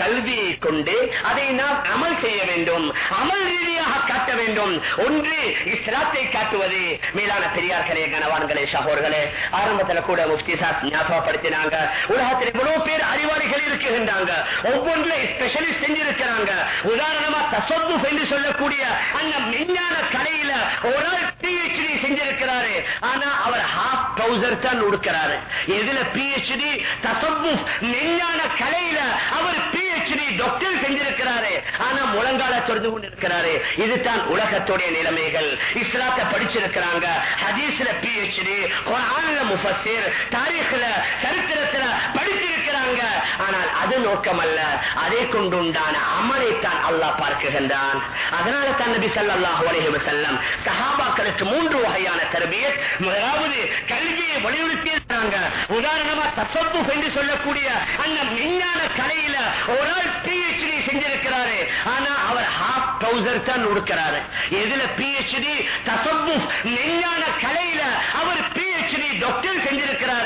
கல்வியை கொண்டு அதை நாம் அமல் செய்ய வேண்டும். அமல் ரீதியாக காட்ட வேண்டும். ஒன்று இஸ்லாத்தை காட்டுவது. மேலான பெரியார்களே கனவான்களே சகோர்களே ஆரம்பத்தில் கூட முஃப்தி சாஸ் ஞாபகப்படுத்தினாங்க. உலகத்தில் இவ்வளவு பேர் அறிவாளிகள் இருக்குகின்றாங்க ஒவ்வொன்றுல ஸ்பெஷலிஸ்ட் செஞ்சிருக்கிறாங்க. உதாரணமா தசொத்து என்று சொல்லக்கூடிய அந்த விஞ்ஞான கலையில ஒரு ஆள் பிஹெச்டி செஞ்சிருக்கிறாரு. ஆனா அவர் ஹாஃப் ட்ரௌசர் தான் உடுக்கிறாரு. எதுல பிஹெச்டி தசப்பு விஞ்ஞான கலையில அவர் பிஹெச்டி டாக்டர் செஞ்சிருக்கிறாரு. ஆனா முழங்கால தொடர்ந்து கொண்டிருக்கிறாரு. இதுதான் உலகத்துடைய நிலைமைகள். இஸ்லாத்தை படிச்சிருக்கிறாங்க. ஹதீஸ்ல பிஹெச்டி குரான்ல முஃபசீர் தாரீഖ்ல சரித்திரத்துல படிச்சிருக்க படிச்சிருக்கிறாங்க ஆனால் அது நோக்கமல்ல. அதை கொண்டுண்டான அமலை தான் அல்லாஹ் பார்க்குகின்றான். அதனால தான் நபி ஸல்லல்லாஹு அலைஹி வஸல்லம் சஹாபாக்களுக்கு மூன்று வகையான தரபியத் முதலாவது கல்வியை வலியுறுத்தி இருக்கிறாங்க உதாரணமா தசப்பு என்று சொல்லக்கூடிய அந்த மின்னான கலையில ஒரு ஆள் பிஹெச்டி செஞ்சிருக்கிறாரு. ஆனா அவர் ஹாஃப் ட்ரௌசர் தான் உடுக்கிறாரு. எதுல பிஹெச்டி தசப்பு விஞ்ஞான கலையில அவர் பிஹெச்டி டாக்டர் செஞ்சிருக்கிறாரு.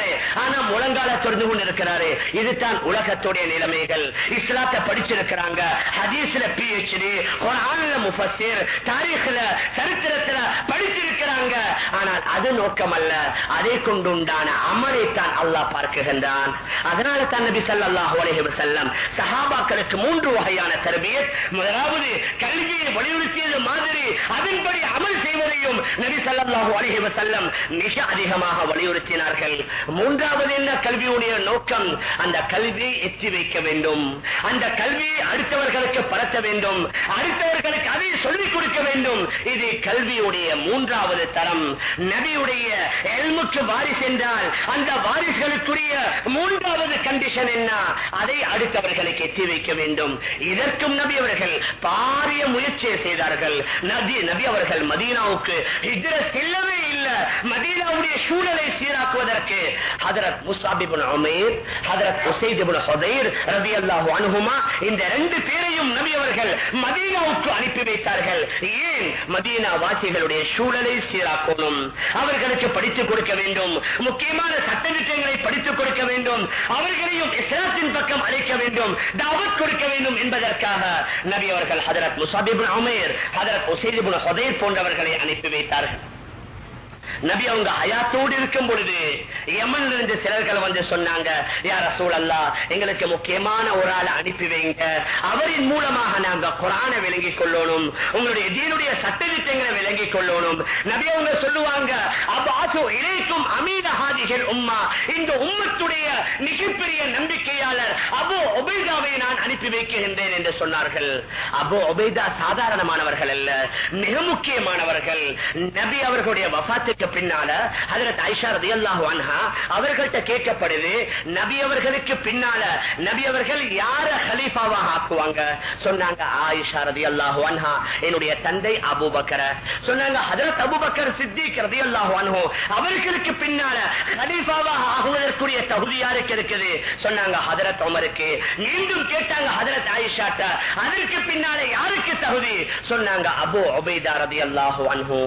ஆனா முழங்கால தொடர்ந்து கொண்டிருக்கிறாரு இதுதான் உலகத்துடைய நிலைமைகள். இஸ்லாத்தை படிச்சிருக்கிறாங்க. ஹதீஸ்ல பிஹெச்டி குரான்ல முஃபஸிர் தாரீഖ்ல சரித்திரத்துல படிச்சிருக்கிறாங்க. ஆனால் அது நோக்கம் அல்ல அதை கொண்டுண்டான அமலை தான் அல்லாஹ் பார்க்குகின்றான். அதனால தான் நபி ஸல்லல்லாஹு அலஹி வசல்லம் சஹாபாக்களுக்கு மூன்று வகையான தரபியத் முதலாவது கல்வி வலியுறுத்தியது மாதிரி அதன்படி அமல் செய்வதையும் நபி சல்லாஹூ அலிஹி வசல்லம் மிக அதிகமாக வலியுறுத்தினார்கள். மூன்றாவது என்ன கல்வியுடைய நோக்கம்? அந்த கல்வி எத்தி வைக்க வேண்டும். அந்த கல்வியை அடுத்தவர்களுக்கு பரத்த வேண்டும். அடுத்தவர்களுக்கு அதை சொல்லிக் கொடுக்க வேண்டும். இது கல்வியுடைய மூன்றாவது தரம். நபியுடைய எல்முக்கு வாரிசு என்றால் அந்த வாரிசுகளுக்குரிய மூன்றாவது கண்டிஷன் என்ன? அதை அடுத்தவர்களுக்கு எத்தி வைக்க வேண்டும். இதற்கும் நபி அவர்கள் பாரிய முயற்சி முயற்சியை செய்தார்கள். நபி நபி அவர்கள் மதீனாவுக்கு ஹிஜ்ர செல்லவே இல்லை. மதீனாவுடைய சூழலை சீராக்குவதற்கு ஹதரத் முசாபிபுன் அமீர் ஹதரத் உசைதிபுன் ரவி அல்லாஹு அனுகுமா இந்த ரெண்டு பேரையும் நபி அவர்கள் மதீனாவுக்கு அனுப்பி வைத்தார்கள். ஏன்? மதீனா வாசிகளுடைய சூழலை சீராக்கணும். அவர்களுக்கு படித்துக் கொடுக்க வேண்டும். முக்கியமான சட்டத்திட்டங்களை படித்துக் கொடுக்க வேண்டும். அவர்களையும் இஸ்லாத்தின் பக்கம் அழைக்க வேண்டும். தாவத் கொடுக்க வேண்டும் என்பதற்காக நபி அவர்கள் ஹதரத் முசாபிபுன் உமைர் ஹதரத் போன்றவர்களை அனுப்பி வைத்தார்கள். நபி அவங்க ஹயாத்தோடு இருக்கும் பொழுது யமன்ல இருந்து சிலர்கள் வந்து சொன்னாங்க யார சூழல்லா எங்களுக்கு முக்கியமான ஒரு ஆளை அனுப்பி வைங்க. அவரின் மூலமாக நாங்க குரான விளங்கிக் கொள்ளணும் உங்களுடைய தீனுடைய சட்டத்திட்டங்களை விளங்கிக் கொள்ளணும். நபி அவங்க சொல்லுவாங்க அப்பாசு இணைக்கும் அமீன ஹாதிகள் உம்மா. இந்த உம்மத்துடைய மிகப்பெரிய நம்பிக்கையாளர் அபு ஒபைதாவை நான் அனுப்பி வைக்கின்றேன் என்று சொன்னார்கள். அபு ஒபைதா சாதாரணமானவர்கள் அல்ல மிக முக்கியமானவர்கள். நபி அவர்களுடைய வஃபாத்துக்கு பின்னால ஹஜரத் ஐஷா ரலியல்லாஹு அன்ஹா அவர்கள்ட்ட கேட்கப்படுது நபி அவர்களுக்கு பின்னால நபி அவர்கள் யார ஹலீஃபாவாக ஆக்குவாங்க? சொன்னாங்க ஆயிஷா ரலியல்லாஹு அன்ஹா என்னுடைய தந்தை அபூபக்கர. சொன்னாங்க ஹஜரத் அபூபக்கர் சித்திக் ரலியல்லாஹு அன்ஹு அவர்களுக்கு பின்னால ஹலீஃபாவாக ஆகுவதற்குரிய தகுதி யாருக்கு இருக்குது? சொன்னாங்க ஹதரத் உமருக்கு. மீண்டும் கேட்டாங்க ஹதரத் ஆயிஷாட்ட அதற்கு பின்னால யாருக்கு தகுதி? சொன்னாங்க அபு உபைதா ரலியல்லாஹு அன்ஹு.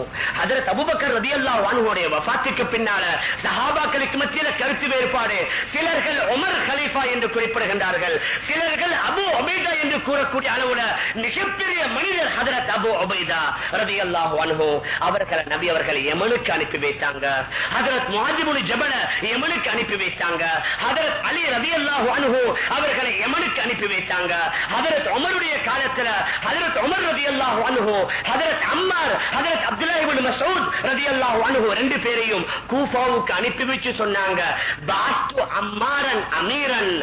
அபுபக்கர் ரதி அல்லாஹு அன்ஹுடைய வஃபாத்துக்கு பின்னால சஹாபாக்களுக்கு மத்தியில கருத்து வேறுபாடு. சிலர்கள் உமர் ஹலீஃபா என்று குறிப்பிடுகின்றார்கள். சிலர்கள் அபு உபைதா என்று கூறக்கூடிய அளவுல மிகப்பெரிய மனிதர் ஹதரத் அபு ஒபைதா ரதி அல்லாஹு அன்ஹு. அவர்களை நபி அவர்கள் எமனுக்கு அனுப்பி வைத்தாங்க. ஹதரத் முஹாஜிபுல் ஜபல யமனுக்கு அனுப்பி வைத்தாங்க ஹதரத் அலி ரவி அல்லாஹு அனுகு அவர்களை யமனுக்கு அனுப்பி வைத்தாங்க ஹதரத் உமருடைய காலத்துல ஹதரத் உமர் ரவி அல்லாஹு அனுகு ஹதரத் அம்மார் ஹதரத் அப்துல்லாஹ் மசூத் ரவி அல்லாஹு அனுகு ரெண்டு பேரையும் கூஃபாவுக்கு அனுப்பி வச்சு சொன்னாங்க. பாஸ்து அம்மாரன் அமீரன்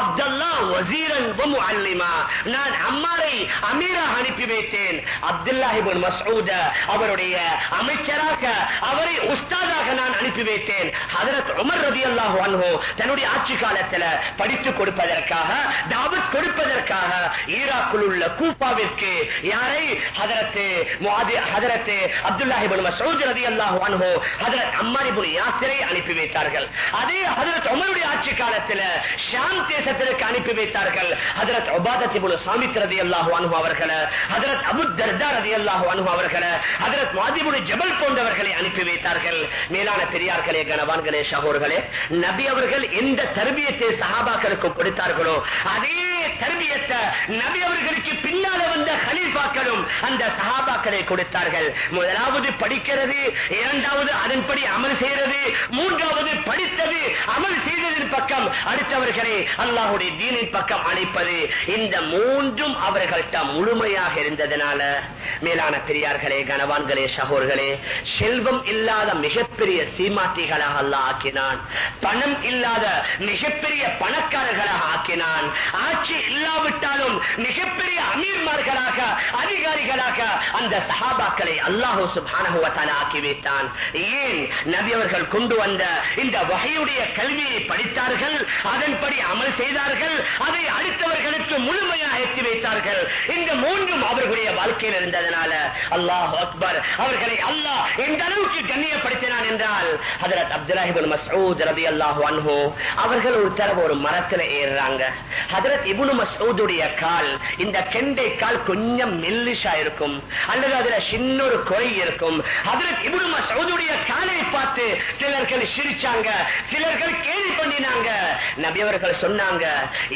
அப்துல்லா வசீரன் அல்லிமா நான் அம்மாரை அமீரா அனுப்பி வைத்தேன். அப்துல்லாஹ் மசூத அவருடைய அமைச்சராக அவரை உஸ்த உஸ்தாதாக நான் அனுப்பி வைத்தேன் ஹதரத் உமர் ரலியல்லாஹு அன்ஹு தன்னுடைய ஆட்சி காலத்தில் படித்துக் கொடுப்பதற்காக தாவத் கொடுப்பதற்காக ஈராக்கில் உள்ள கூப்பாவிற்கு யாரை? ஹதரத் முஆதி ஹதரத் அப்துல்லாஹ் இப்னு மஸ்ஊத் ரலியல்லாஹு ஹதரத் அம்மார் யாசிரை அனுப்பி வைத்தார்கள் அதே ஹதரத் உமருடைய ஆட்சி காலத்தில் ஷாம் தேசத்திற்கு அனுப்பி வைத்தார்கள் ஹதரத் உபாதத் இப்னு சாமித் ரலியல்லாஹு அன்ஹு அவர்களை ஹதரத் அபு தர்தா ரதி ரலியல்லாஹு அன்ஹு அவர்களை ஹதரத் மாதிபுல் ஜபல் போன்றவர்களை அனுப்பி வைத்தார்கள் மேலான பெரியார்களே கனவான்களே சகோர்களே நபி அவர்கள் எந்த தர்பியத்தை சகாபாக்களுக்கு கொடுத்தார்களோ அதே தர்பியத்தை நபி அவர்களுக்கு பின்னால வந்த ஹலீஃபாக்களும் அந்த சகாபாக்களை கொடுத்தார்கள். முதலாவது படிக்கிறது இரண்டாவது அதன்படி அமல் செய்யறது மூன்றாவது படித்தது அமல் செய்ததின் பக்கம் அடுத்தவர்களை அல்லாஹுடைய தீனின் பக்கம் அழைப்பது. இந்த மூன்றும் அவர்கள்ட்ட முழுமையாக இருந்ததனால மேலான பெரியார்களே கனவான்களே சகோர்களே செல்வம் இல்லாத மிகப்பெரிய சீமாட்டிகளாக அல்லாஹ் ஆக்கினான். பணம் இல்லாத மிகப்பெரிய பணக்காரர்களாக ஆக்கினான். ஆட்சி இல்லாவிட்டாலும் மிகப்பெரிய அமீர்மார்களாக அந்த சஹாபாக்களை அல்லாஹூ சுபானகுவத்தான ஆக்கி வைத்தான் ஏன் நபி அவர்கள் கொண்டு வந்த இந்த வகையுடைய கல்வியை படித்தார்கள் அதன்படி அமல் செய்தார்கள் அதை அடுத்தவர்களுக்கு முழுமையாக எத்தி வைத்தார்கள். இந்த மூன்றும் அவர்களுடைய வாழ்க்கையில் இருந்ததனால அல்லாஹ் அக்பர் அவர்களை அல்லாஹ் எந்த அளவுக்கு கண்ணியப்படுத்தினான் என்றால் ஹதரத் அப்துல்லாஹிபுல் மசூத் ரபி அல்லாஹு அன்ஹு அவர்கள் ஒரு தடவை ஒரு மரத்துல ஏறுறாங்க. ஹதரத் இபுனு மசூதுடைய கால் இந்த கெண்டை கால் கொஞ்சம் மெல்லிஷா இருக்கும். அல்லது அதுல சின்ன ஒரு குறை இருக்கும். ஹதரத் இபுனு மசூதுடைய காலை பார்த்து சிலர்கள் சிரிச்சாங்க. சிலர்கள் கேலி பண்ணினாங்க. நபியவர்கள் சொன்னாங்க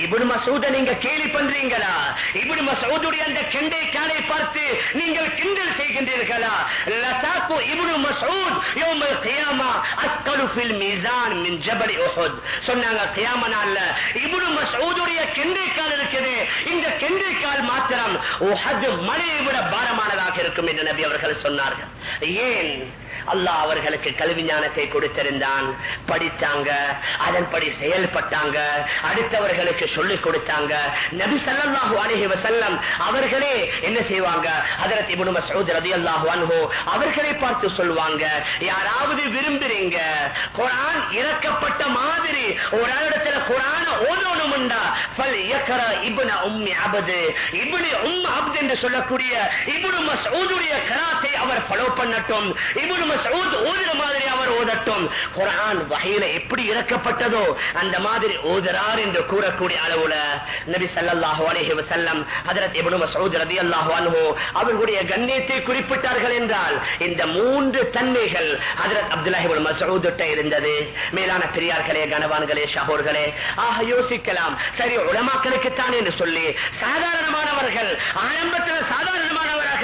இபுனு மசூத நீங்க கேலி பண்றீங்களா? இபுனு மசூதுடைய அந்த கெண்டை காலை பார்த்து நீங்கள் கிண்டல் செய்கின்றீர்களா? லதாக்கு இபுனு மசூத் யோமல் கியாமா அஸ்கலு ஃபில் மீசான் மின் ஜபல் உஹுத். சொன்னாங்க கியாம நாள்ல இப்னு மஸ்ஊதுடைய கெண்டை கால் இருக்குது. இந்த கெண்டை கால் மாத்திரம் உஹத் மலையை விட நன்றாக இருக்கும் என்று நபி அவர்கள் சொன்னார்கள். ஏன்? அல்லாஹ் அவர்களுக்கு கல்வி ஞானத்தை கொடுத்திருந்தான். படித்தாங்க அதன்படி செயல்பட்டாங்க அடுத்தவர்களுக்கு சொல்லிக் கொடுத்தாங்க. நபி ஸல்லல்லாஹு அலஹி வசல்லம் அவர்களே என்ன செய்வாங்க? ஹஜரத் இப்னு ரதி அல்லாஹு அன்ஹோ அவர்களை பார்த்து சொல்வாங்க யாராவது விரும்புறீங்க? குரான் இறக்கப்பட்ட மாதிரி ஒரு இடத்துல குரான ஓதணும்டா இப்னு உம் அப்து என்று சொல்லக்கூடிய இப்னு மசூதுடைய கராத்தை அவர் ஃபாலோ பண்ணட்டும். இபுன் மசூத் ஊதுற மாதிரி அவர் ஓதட்டும். குரான் வகையில எப்படி இறக்கப்பட்டதோ அந்த மாதிரி ஓதுறார் என்று கூறக்கூடிய அளவுல நபி சல்லாஹு அலஹி வசல்லம் ஹதரத் இபுன் மசூத் ரதி அல்லாஹு அனுஹோ அவர்களுடைய கண்ணியத்தை குறிப்பிட்டார்கள் என்றால் இந்த மூன்று தன்மைகள் ஹதரத் அப்துல்லாஹிபுல் மசூதுட்ட இருந்தது. மேலான பெரியார்களே கனவான்களே ஷஹோர்களே ஆக யோசிக்கலாம். சரி உலமாக்களுக்குத்தான் என்று சொல்லி சாதாரணமானவர்கள் ஆரம்பத்தில் சாதாரண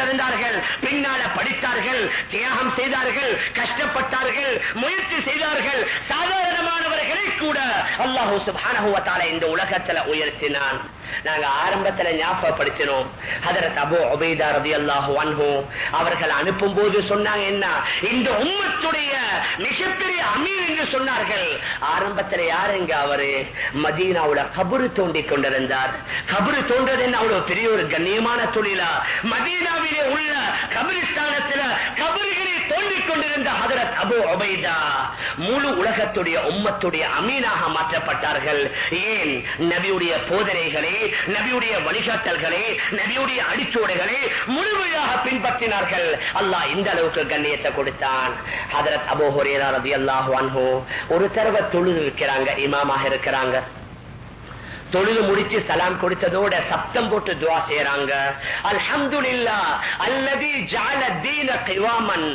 இருந்தார்கள் பின்னால படித்தார்கள் தியாகம் செய்தார்கள் கஷ்டப்பட்டார்கள் முயற்சி செய்தார்கள் சாதாரணமானவர்களை கூட அல்லாஹூ சுப்ஹானஹு இந்த உலகத்துல உயர்த்தினான். நாங்க ஆரம்பத்துல ஞாபகப்படுத்தினோம் ஹதரத் அபு உபைதா ரலியல்லாஹு அன்ஹு அவர்கள் அனுப்பும் போது சொன்னாங்க என்ன? இந்த உம்மத்துடைய மிகப்பெரிய அமீர் என்று சொன்னார்கள். ஆரம்பத்துல யாருங்க அவரு? மதீனாவுல கபரு தோண்டி கொண்டிருந்தார். கபரு தோன்றது என்ன? அவ்வளவு பெரிய ஒரு கண்ணியமான தொழிலா? மதீனாவில் உள்ள கபிரிஸ்தானத்தில் கபறுகளை தோண்டிக் கொண்டிருந்த ஹதரத் அபு ஒபைதா முழு உலகத்துடைய உம்மத்துடைய அமீனாக மாற்றப்பட்டார்கள். ஏன்? நபியுடைய போதனைகளே நபியுடைய வழிகாட்டல்களே நபியுடைய அடிச்சோடைகளே முழுமையாக பின்பற்றினார்கள். அல்லாஹ் இந்த அளவுக்கு கண்ணியத்தை கொடுத்தான். ஹதரத் அபு ஹுரேரா ரலியல்லாஹு அன்ஹு ஒரு தடவை தொழுது இருக்கிறாங்க இமாமாக இருக்கிறாங்க. தொழுது முடிச்சு சலாம் கொடுத்ததோட சப்தம் போட்டு துவா செய்யறாங்க அல்ஹம்து அல்லது ஜால தீன கிவாமன்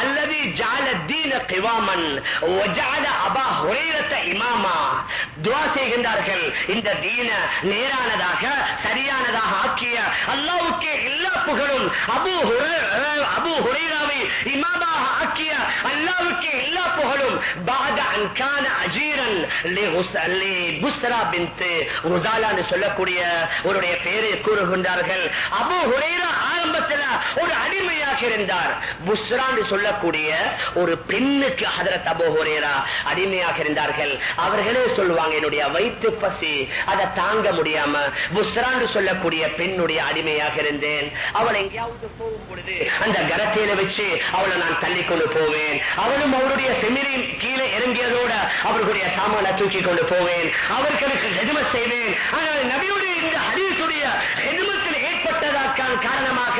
அல்லது ஜால தீன கிவாமன் அபா ஹுரைரத்த இமாமா. துவா செய்கின்றார்கள். இந்த தீன நேரானதாக சரியானதாக ஆக்கிய அல்லாவுக்கே எல்லா புகழும் அபு அபு ஹுரேராவை இமாமாக ஆக்கிய அல்லாவுக்கே எல்லா புகழும். பாத அன்கான அஜீரன் புஸ்ரா பின்து சொல்லக்கூடிய ஒருடைய பேரை கூறுகின்றார்கள். அபு ஹுரேரா ஆரம்பத்தில் ஒரு அடிமையாக இருந்தார். புஸ்ரான்னு சொல்லக்கூடிய ஒரு பெண்ணுக்கு ஹதரத் அபு அடிமையாக இருந்தார்கள். அவர்களே சொல்லுவாங்க என்னுடைய வயிற்று பசி அதை தாங்க முடியாம புஸ்ரான்னு சொல்லக்கூடிய பெண்ணுடைய அடிமையாக இருந்தேன். அவள் எங்கேயாவது போகும் பொழுது அந்த கரத்தையில வச்சு அவளை நான் தள்ளி கொண்டு போவேன். அவளும் அவருடைய செமிரின் கீழே இறங்கியதோட அவர்களுடைய சாமான தூக்கி கொண்டு போவேன். அவர்களுக்கு எதுமை செய்வேன். ஆனால் நபியுடைய இந்த ஹதீசுடைய எதுமத்தில் ஏற்பட்டதற்கான காரணமாக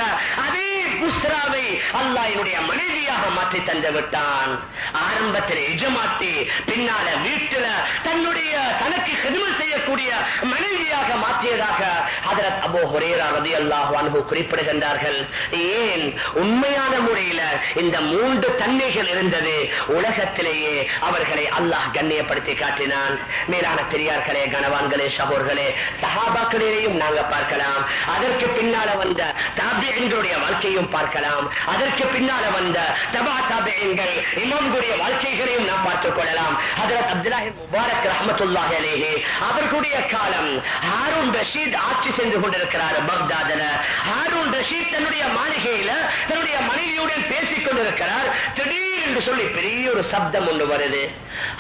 புஸ்ராவை அல்லா என்னுடைய மனைவியாக மாற்றி தந்து விட்டான். ஆரம்பத்தில் எஜமாட்டி பின்னால வீட்டுல தன்னுடைய தனக்கு ஹெதும செய்யக்கூடிய மனைவியாக மாற்றியதாக ஹதரத் அபோ ஹுரேரா ரதி அன்பு குறிப்பிடுகின்றார்கள். ஏன்? உண்மையான முறையில இந்த மூன்று தன்மைகள் இருந்தது. உலகத்திலேயே அவர்களை அல்லாஹ் கண்ணியப்படுத்தி காட்டினான். மேலான பெரியார்களே கணவான்களே சகோர்களே சகாபாக்களிலேயும் நாங்க பார்க்கலாம். அதற்கு பின்னால வந்த தாபியங்களுடைய வாழ்க்கையும் பார்க்கலாம். அதற்கு பின்னால வந்த தபா தாபியங்கள் இமாம்களுடைய வாழ்க்கைகளையும் நாம் பார்த்துக் கொள்ளலாம். அதற்கு அப்துல்லாஹி முபாரக் ரஹமத்துல்லாஹி அவர்களுடைய காலம் ஹாரூன் ரஷீத் ஆட்சி சென்று கொண்டிருக்கிறார் பக்தாதல. ஹாரூன் ரஷீத் தன்னுடைய மாளிகையில தன்னுடைய மனைவியுடன் பேசிக் கொண்டிருக்கிறார். திடீர் என்று சொல்லி பெரிய ஒரு சப்தம் ஒன்று வருது.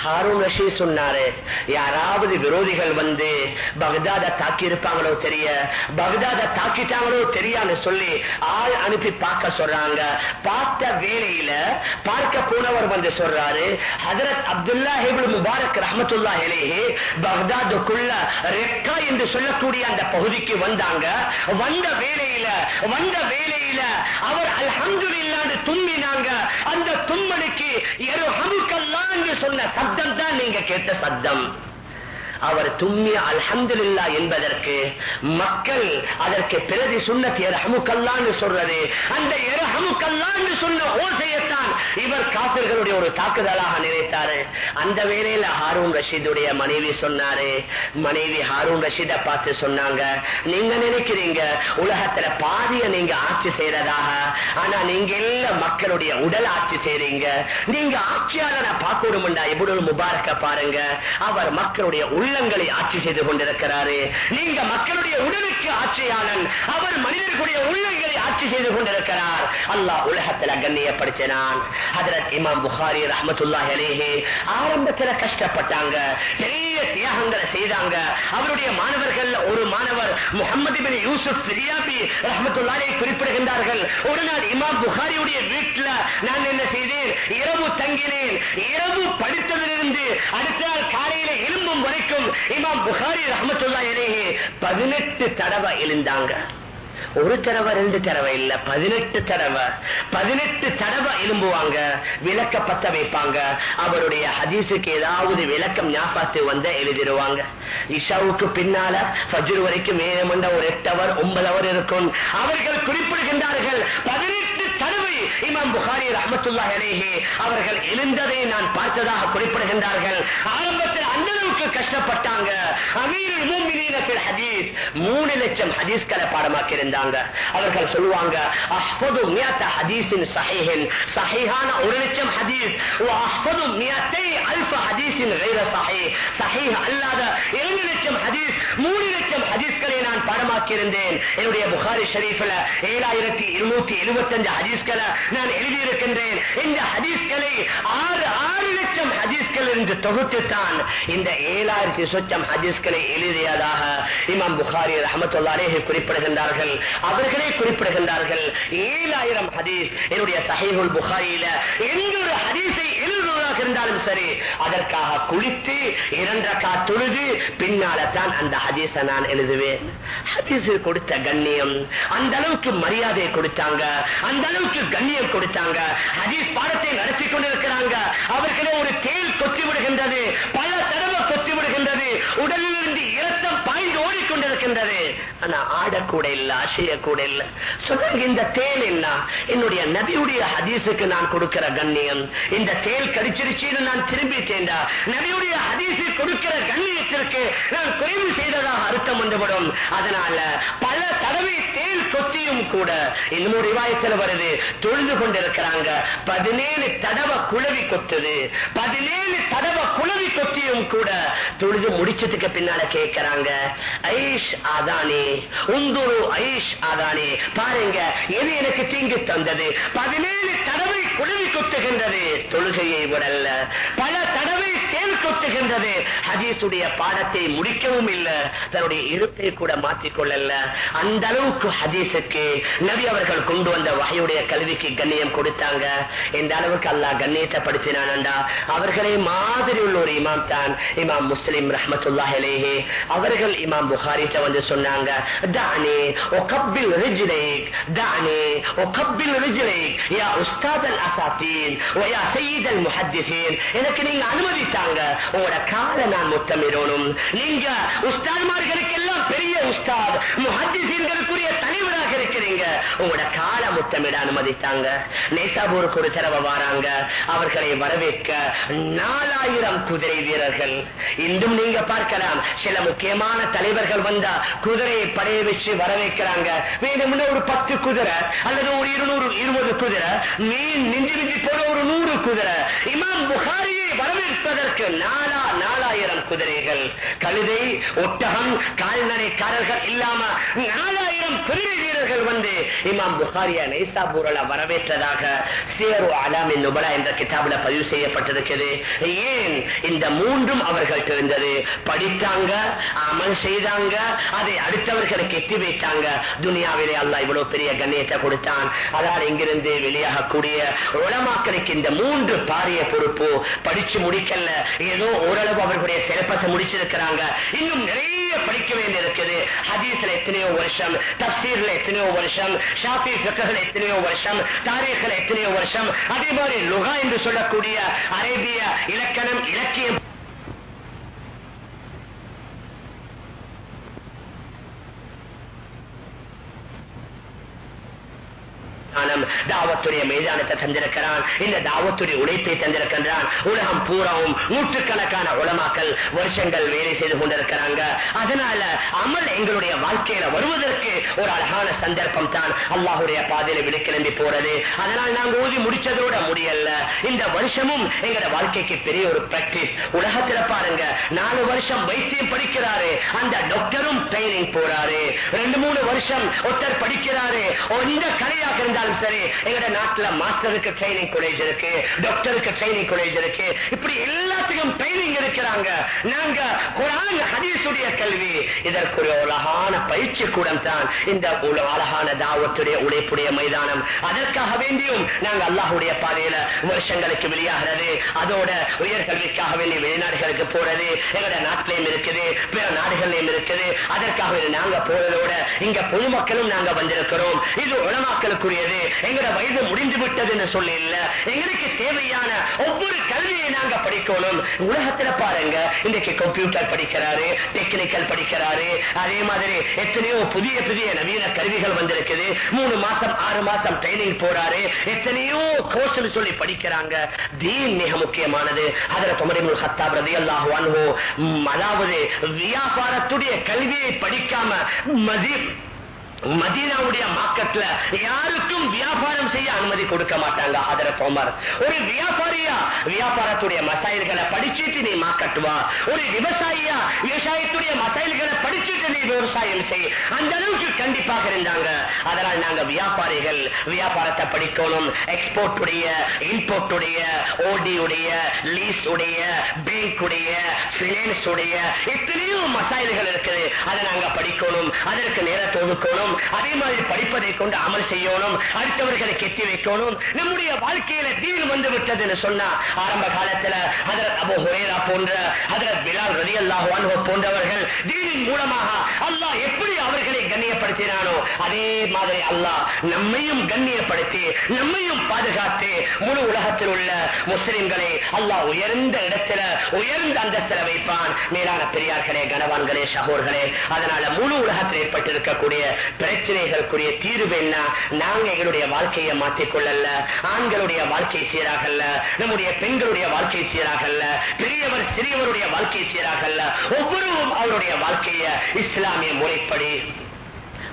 ஹாரூன் ரஷீத் சொன்னாரு யாராவது விரோதிகள் வந்து பகதாத தாக்கி இருப்பாங்களோ தெரிய பகதாத தாக்கிட்டாங்களோ தெரியான்னு சொல்லி ஆள் அனுப்பி பார்க்க சொல்றாங்க. பார்த்த வேலையில பார்க்க போனவர் வந்து சொல்றாரு ஹதரத் அப்துல்லா ஹேபுல் முபாரக் ரஹமத்துல்லா இலேஹே பக்தாதுக்குள்ள ரெக்கா என்று சொல்லக்கூடிய அந்த பகுதிக்கு வந்தாங்க. வந்த வேலையில வந்த வேலையில அவர் அல்ஹம்துலில்லாஹ்னு தும்மினாங்க. அந்த தும்மலுக்கு எருஹமுக்கல்லாஹ் என்று சொன்ன சப்தம் தான் நீங்க கேட்ட சப்தம். அவர் தும்மிய அல்ஹம்துலில்லா என்பதற்கு மக்கள் அதற்கு பிரதி சுண்ணத் எரஹமுக்கல்லான்னு சொல்றது. அந்த எரஹமுக்கல்லான்னு சொன்ன ஓசையத்தான் இவர் காப்பிர்களுடைய ஒரு தாக்குதலாக நினைத்தாரு. அந்த வேளையில ஹாரூன் ரஷீதுடைய மனைவி சொன்னாரு மனைவி ஹாரூன் ரஷீத பார்த்து சொன்னாங்க நீங்க நினைக்கிறீங்க உலகத்துல பாதிய நீங்க ஆட்சி செய்யறதாக? ஆனா நீங்க எல்லாம் மக்களுடைய உடல் ஆட்சி செய்றீங்க நீங்க ஆட்சியாளரை பார்க்கணும்டா இவ்வளவு முபாரக்க பாருங்க. அவர் மக்களுடைய உள்ளங்களை ஆட்சி செய்து கொண்டிருக்கிறாரு. நீங்க மக்களுடைய உடலுக்கு ஆட்சியாளன் அவர் மனிதர்களுடைய உள்ளங்களை ஆட்சி செய்து கொண்டிருக்கிறார். அல்லாஹ் உலகத்துல கண்ணியப்படுத்தினான். ஹதரத் இமாம் புகாரி ரஹமத்துல்லா அலேஹே ஆரம்பத்தில் கஷ்டப்பட்டாங்க பெரிய தியாகங்களை செய்தாங்க. அவருடைய மாணவர்கள் ஒரு மாணவர் முகமது பின் யூசுப் ரியாபி ரஹமத்துல்லாரை குறிப்பிடுகின்றார்கள் ஒரு நாள் இமாம் புகாரியுடைய வீட்டில் நான் என்ன செய்தேன் இரவு தங்கினேன். இரவு படித்ததிலிருந்து அடுத்த நாள் காலையில எழும்பும் வரைக்கும் இமாம் புகாரி ரஹமத்துல்லா இலேயே பதினெட்டு தடவை எழுந்தாங்க. ஒரு தடவை ரெண்டு தடவை இல்ல பதினெட்டு தடவை. பதினெட்டு தடவை எலும்புவாங்க விளக்க பத்த வைப்பாங்க. அவருடைய ஹதீஸுக்கு ஏதாவது விளக்கம் ஞாபகத்து வந்த எழுதிடுவாங்க. இஷாவுக்கு பின்னால ஃபஜ்ர் வரைக்கும் மேலமண்ட ஒரு எட்டு அவர் ஒன்பது அவர் இருக்கும். அவர்கள் குறிப்பிடுகின்றார்கள் பதினெட்டு இமாம் புகாரி ரஹமத்துல்லா அலேஹே அவர்கள் எழுந்ததை நான் பார்த்ததாக குறிப்பிடுகின்றார்கள். ஆரம்பத்தில் அந்த அளவுக்கு கஷ்டப்பட்டாங்க. அமீருல் மூமினீனத்தில் ஹதீஸ் மூணு லட்சம் ஹதீஸ்களை பாடமாக்கி இருந்தாங்க அவர்கள் சொல்லுவாங்க அஹ்பது மியாத்த ஹதீஸின் சஹீஹின். சஹீஹான ஒரு லட்சம் ஹதீஸ். அஹ்பது மியாத்தை அல்ஃப ஹதீஸின் கைர சஹீஹ் சஹீஹ் அல்லாத இரண்டு லட்சம் ஹதீஸ் மூணு லட்சம் ஹதீஸ் நான் பாடமாக்கி இருந்தேன் என்னுடைய புகாரி ஷரீஃபில் ஏழாயிரத்தி இருநூத்தி எழுபத்தி அஞ்சு ஹதீஸ்களை நான் எழுதியிருக்கின்றேன். இந்த ஹதீஸ்களை ஆறு ஆறு லட்சம் ஹதீஸ்கள் என்று தொகுத்துத்தான் இந்த ஏழாயிரத்தி சொச்சம் ஹதீஸ்களை எழுதியதாக இமாம் புகாரி ரஹமத்துல்லாரே குறிப்பிடுகின்றார்கள். அவர்களே குறிப்பிடுகின்றார்கள் ஏழாயிரம் ஹதீஸ் என்னுடைய சஹீஹுல் புகாரியில எந்த ஒரு ஹதீஸை எழுதுவதாக இருந்தாலும் சரி அதற்காக குளித்து இரண்டக்கா தொழுது பின்னால தான் அந்த ஹதீஸை நான் எழுதுவேன். ஹதீஸில் கொடுத்த கண்ணியம் அந்த அளவுக்கு மரியாதை கொடுத்தாங்க அந்த அளவுக்கு கண்ணியம் கொடுத்தாங்க. ஹதீஸ் பாடத்தை நடத்தி கொண்டிருக்கிறாங்க. அவர்களே ஒரு தேல் ஆனா ஆடக்கூட இல்ல அசையக்கூட இல்ல. சொன்னாங்க இந்த தேல் என்ன என்னுடைய நபியுடைய ஹதீஸுக்கு நான் கொடுக்கிற கண்ணியம். இந்த தேல் கடிச்சிருச்சுன்னு நான் திரும்பிட்டேன்டா. நபியுடைய ஹதீஸு கொடுக்கிற கண்ணியத்திற்கு நான் குறைவு செய்ததாக அர்த்தம் வந்துவிடும் அதனால பல தடவை சொத்தியும் கூட இன்னும் ரிவாயத்தில் வருது. தொழுது கொண்டிருக்கிறாங்க. பதினேழு தடவை குழவி கொத்துது. பதினேழு தடவை குழவி கொத்தியும் கூட தொழுது முடிச்சதுக்கு பின்னால கேட்கிறாங்க ஐஷ் ஆதானே உந்துரு ஐஷ் ஆதானே. பாருங்க எது எனக்கு தீங்கு தந்தது? பதினேழு தடவை குழவி கொத்துகின்றது. தொழுகையை விடல்ல. பல தடவை தேல் ஹதீசுடைய பாடத்தை முடிக்கவும் இல்லை தன்னுடைய இருப்பை கூட மாற்றிக்கொள்ளல அந்த அளவுக்கு ஹதீஸுக்கு நபி அவர்கள் கொண்டு வந்த வகையுடைய கல்விக்கு கண்ணியம் கொடுத்தாங்க. இந்த அளவுக்கு அல்லாஹ் கண்ணியத்தை படுத்தினான்டா அவர்களே மாதிரி உள்ள ஒரு இமாம் தான் இமாம் முஸ்லிம் ரஹமத்துல்லாஹிலேயே அவர்கள் இமாம் புகாரிட்ட வந்து சொன்னாங்க தானே ஒகப்பில் ரிஜ்லைக் தானே ஒகப்பில் ரிஜ்லைக் யா உஸ்தாத் அல் அசாத்தீன் யா சையீத் அல் முஹத்திஸீன். எனக்கு நீங்க அனுமதித்தாங்க. உங்களோட காலை நான் முத்தமிடணும். நீங்க உஸ்தாத்மார்களுக்கு எல்லாம் பெரிய உஸ்தாத் முஹத்திசீன்களுக்குரிய தலைவராக இருக்கிறீங்க. உங்களோட கால முத்தமிட அனுமதித்தாங்க நேசாபூருக்கு ஒரு தடவை வராங்க. அவர்களை வரவேற்க நாலாயிரம் குதிரை வீரர்கள். இன்றும் நீங்க பார்க்கலாம். சில முக்கியமான தலைவர்கள் வந்தா குதிரையை படைய வச்சு வரவேற்கிறாங்க. வேணும்னா ஒரு பத்து குதிரை அல்லது ஒரு இருநூறு இருபது குதிரை. மீன் நிஞ்சி நிஞ்சு போன ஒரு நூறு குதிரை. இமாம் புகாரியை வரவேற்பதற்கு நாலா நாலாயிரம் குதிரைகள். கழுதை ஒட்டகம் கால்நடைக்காரர்கள் இல்லாம நாலாயிரம் குதிரைகள் வீரர்கள் வந்து இமாம் புகாரியா நைசாபூரல வரவேற்றதாக சேரு அலாமின் நுபலா என்ற கிதாபில பதிவு செய்யப்பட்டிருக்கிறது. ஏன் இந்த மூன்றும் அவர்கள் இருந்தது படித்தாங்க அமல் செய்தாங்க அதை அடுத்தவர்களுக்கு எட்டி வைத்தாங்க. துனியாவிலே அல்ல இவ்வளவு பெரிய கண்ணியத்தை கொடுத்தான். அதனால் இங்கிருந்து வெளியாகக்கூடிய உலமாக்களுக்கு இந்த மூன்று பாரிய பொறுப்பு படிச்சு முடிக்கல ஏதோ ஓரளவு அவர்களுடைய சிலபஸை முடிச்சிருக்கிறாங்க. இன்னும் நிறைய படிக்க வேண்டியிருக்குது ஹதீஸ்ல எத்தனையோ வருஷம் தப்சீர்ல எத்தனையோ வருஷம் ஷாஃபி ஃபிக்ஹ்ல எத்தனையோ வருஷம் தாரீഖ்ல எத்தனையோ வருஷம். அதே மாதிரி லுகா என்று சொல்லக்கூடிய அரேபிய இலக்கணம் இலக்கியம் தாவத்துடைய மைதானத்தை தந்திருக்கிறான். இந்த தாவத்துடைய உழைப்பை தந்திருக்கின்றான். உலகம் பூராவும் நூற்றுக்கணக்கான உலமாக்கள் வருஷங்கள் வேலை செய்து கொண்டிருக்கிறாங்க. அதனால அமல் எங்களுடைய வாழ்க்கையில வருவதற்கு ஒரு அழகான சந்தர்ப்பம் தான் அல்லாஹுடைய பாதையில விடுக்கிளம்பி போறது. அதனால் நாங்க ஊதி முடிச்சதோட முடியல இந்த வருஷமும் எங்களோட வாழ்க்கைக்கு பெரிய ஒரு பிராக்டிஸ் உலகத்துல பாருங்க நாலு வருஷம் வைத்தியம் படிக்கிறாரு. அந்த டாக்டரும் ட்ரைனிங் போறாரு. ரெண்டு மூணு வருஷம் ஒருத்தர் படிக்கிறாரு. எந்த கலையாக இருந்தாலும் சரி எங்கட நாட்டுல மாஸ்டருக்கு ட்ரைனிங் காலேஜ் இருக்கு டாக்டருக்கு ட்ரைனிங் காலேஜ் இருக்கு இப்படி எல்லாத்துக்கும் ட்ரைனிங் இருக்கிறாங்க. நாங்க குரான் ஹதீசுடைய கல்வி. இதற்கு ஒரு அழகான பயிற்சி கூடம் தான் இந்த அழகான தாவத்துடைய உழைப்புடைய மைதானம். அதற்காக வேண்டியும் நாங்க அல்லாஹுடைய பாதையில வருஷங்களுக்கு வெளியாகிறது. அதோட உயர் கல்விக்காக வேண்டிய வெளிநாடுகளுக்கு போறது எங்கட நாட்டிலையும் இருக்குது பிற நாடுகளிலும் இருக்குது. அதற்காக நாங்க போறதோட இங்க பொதுமக்களும் நாங்க வந்திருக்கிறோம். இது உலமாக்களுக்குரியது. எங்கட வயது முடிந்து விட்டதுன்னு சொல்லி இல்ல. எங்களுக்கு தேவையான ஒவ்வொரு கல்வியை நாங்க படிக்கணும். உலகத்துல பாருங்க இன்றைக்கு கம்ப்யூட்டர் படிக்கிறாரு டெக்னிக்கல் படிக்கிறாரு. அதே மாதிரி எத்தனையோ புதிய புதிய நவீன கருவிகள் வந்திருக்குது. மூணு மாசம் ஆறு மாசம் ட்ரைனிங் போறாரு. எத்தனையோ கோர்ஸ் சொல்லி படிக்கிறாங்க. தீன் மிக முக்கியமானது. அதுல தொமரிமுல் ஹத்தாப் ரதியல்லாஹு அன்ஹு ம், அதாவது வியாபாரத்துடைய கல்வியை படிக்காம மதி மதீனாவுடைய மார்க்கெட்ல யாருக்கும் வியாபாரம் செய்ய அனுமதி கொடுக்க மாட்டாங்க அதர தோமர். ஒரு வியாபாரியா வியாபாரத்துடைய மசாயல்களை படிச்சுட்டு நீ மார்க்கெட் ஒரு விவசாயியா விவசாயத்துடைய மசாயல்களை படிச்சுட்டு நீ விவசாயம் செய். அந்த அளவுக்கு கண்டிப்பாக இருந்தாங்க. அதனால் நாங்க வியாபாரிகள் வியாபாரத்தை படிக்கணும். எக்ஸ்போர்ட் உடைய இம்போர்ட் உடைய ஓடி உடைய லீஸ் உடைய பேங்க் உடைய பினான்ஸ் உடைய எத்தனையோ மசாயல்கள் இருக்குது. அதை நாங்க படிக்கணும். அதற்கு நேரத்தை ஒதுக்கணும். அதே மாதிரி படிப்பதை கொண்டு அமல் செய்யணும் அடுத்தவர்களை கெட்டி வைக்கணும். நம்முடைய வாழ்க்கையில தீன் வந்து விட்டது என்று சொன்னா ஆரம்ப காலத்துல ஹதரத் அபு ஹுரேரா போன்ற ஹதரத் பிலால் ரதி அல்லாஹ் போன்றவர்கள் தீனின் மூலமாக அல்லாஹ் எப்படி அவர்களை கண்ணியப்படுத்தினானோ அதே மாதிரி அல்லாஹ் நம்மையும் கண்ணியப்படுத்தி நம்மையும் பாதுகாத்து முழு உலகத்தில் உள்ள முஸ்லிம்களை அல்லாஹ் உயர்ந்த இடத்துல உயர்ந்த அந்தஸ்தில வைப்பான். மேலான பெரியார்களே கனவான்களே சகோர்களே அதனால முழு உலகத்தில் ஏற்பட்டிருக்கக்கூடிய பிரச்சனைகளுக்குரிய தீர்வு என்ன? நாங்க எங்களுடைய வாழ்க்கையை மாற்றிக்கொள்ளல ஆண்களுடைய வாழ்க்கை சீராகல்ல. நம்முடைய பெண்களுடைய வாழ்க்கை சீராகல்ல. பெரியவர் சிறியவருடைய வாழ்க்கை சீராகல்ல. ஒவ்வொருவரும் அவருடைய வாழ்க்கையை இஸ்லாமிய முறைப்படி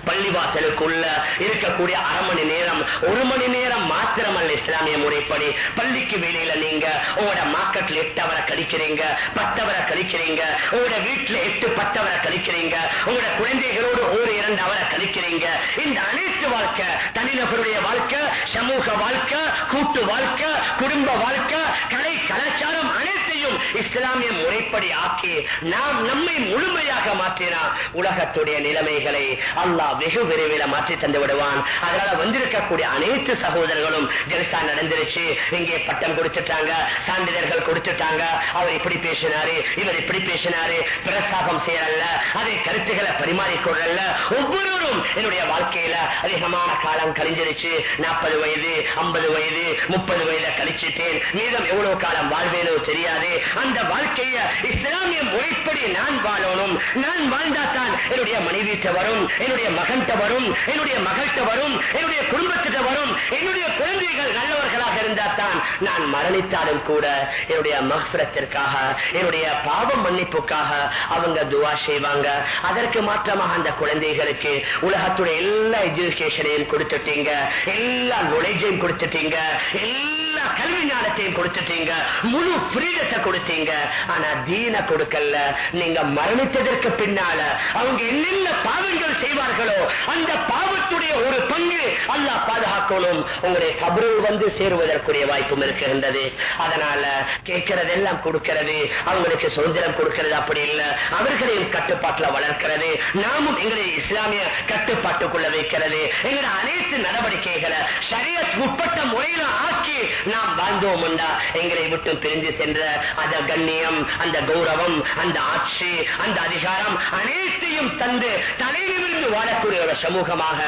பள்ளிவாசலுக்குள்ள இருக்கக்கூடிய அரை மணி நேரம் ஒரு மணி நேரம் மாத்திரமல்ல இஸ்லாமிய முறைப்படி. பள்ளிக்கு வெளியில நீங்க உங்களோட மார்க்கெட்ல எட்டு அவரை கழிக்கிறீங்க பத்தவரை கழிக்கிறீங்க உங்களோட வீட்டுல எட்டு பத்தவரை கழிக்கிறீங்க உங்களோட குழந்தைகளோடு ஒரு இரண்டு அவரை கழிக்கிறீங்க. இந்த அனைத்து வாழ்க்கை தனிநபருடைய வாழ்க்கை சமூக வாழ்க்கை கூட்டு வாழ்க்கை குடும்ப வாழ்க்கை கலை கலாச்சாரம் அனைத்து அனைத்தையும் இஸ்லாமிய முறைப்படி ஆக்கி நாம் நம்மை முழுமையாக மாற்றினால் உலகத்துடைய நிலைமைகளை அல்லாஹ் வெகு விரைவில் மாற்றி தந்து விடுவான். அதனால வந்திருக்கக்கூடிய அனைத்து சகோதரர்களும் ஜெல்சா நடந்துருச்சு. இங்கே பட்டம் கொடுத்துட்டாங்க சான்றிதழ்கள் கொடுத்துட்டாங்க. அவர் இப்படி பேசினாரு இவர் இப்படி பேசினாரு. பிரசாபம் செய்யறல்ல அதை கருத்துக்களை பரிமாறிக்கொள்ளல ஒவ்வொருவரும் என்னுடைய வாழ்க்கையில அதிகமான காலம் கழிஞ்சிருச்சு. நாற்பது வயது ஐம்பது வயது முப்பது வயதை கழிச்சுட்டேன். மீதம் எவ்வளவு காலம் வாழ்வேனோ தெரியாது. அந்த வாழ்க்கைய இஸ்லாமிய முறைப்படி நான் வாழணும். நான் வாழ்ந்தாத்தான் என்னுடைய மனைவிட்ட வரும் என்னுடைய மகன்கிட்ட வரும் என்னுடைய மகள்கிட்ட வரும் என்னுடைய குடும்பத்திட்ட வரும் என்னுடைய குழந்தைகள் நல்லவர்களாக இருந்தாத்தான் நான் மரணித்தாலும் கூட என்னுடைய மகசுரத்திற்காக என்னுடைய பாவம் மன்னிப்புக்காக அவங்க துவா செய்வாங்க. அதற்கு மாற்றமாக அந்த குழந்தைகளுக்கு உலகத்துடைய எல்லா எஜுகேஷனையும் கொடுத்துட்டீங்க. எல்லா நுழைஜையும் கொடுத்துட்டீங்க. எல்லா கல்வி ஞானத்தையும் கொடுத்துட்டீங்க. முழு ஃப்ரீடத்தை கொடுத்தீங்க. ஆனா தீன கொடுக்கல. நீங்க மரணித்ததற்கு பின்னால அவங்க என்னென்ன பாவங்கள் செய்வார்களோ அந்த பாவத்துடைய ஒரு பங்கு அல்லாஹ் பாதுகாக்கணும். உங்களுடைய கபரு வந்து சேருவதற்குரிய வாய்ப்பும் இருக்கின்றது. அதனால கேட்கறதெல்லாம் கொடுக்கிறது. அவங்களுக்கு சுதந்திரம் கொடுக்கிறது அப்படி இல்லை. அவர்களையும் கட்டுப்பாட்டில் வளர்க்கிறது. நாமும் எங்களை இஸ்லாமிய கட்டுப்பாட்டுக்குள்ள வைக்கிறது. எங்களுடைய அனைத்து நடவடிக்கைகளை சரியத் உட்பட்ட முறையில ஆக்கி நாம் வாழ்ந்தோம் எங்களை விட்டு பிரிந்து சென்ற அந்த கண்ணியம் அந்த கௌரவம் அந்த ஆட்சி அந்த அதிகாரம் அனைத்தையும் தந்து தலையிலிருந்து வாழக்கூடிய ஒரு சமூகமாக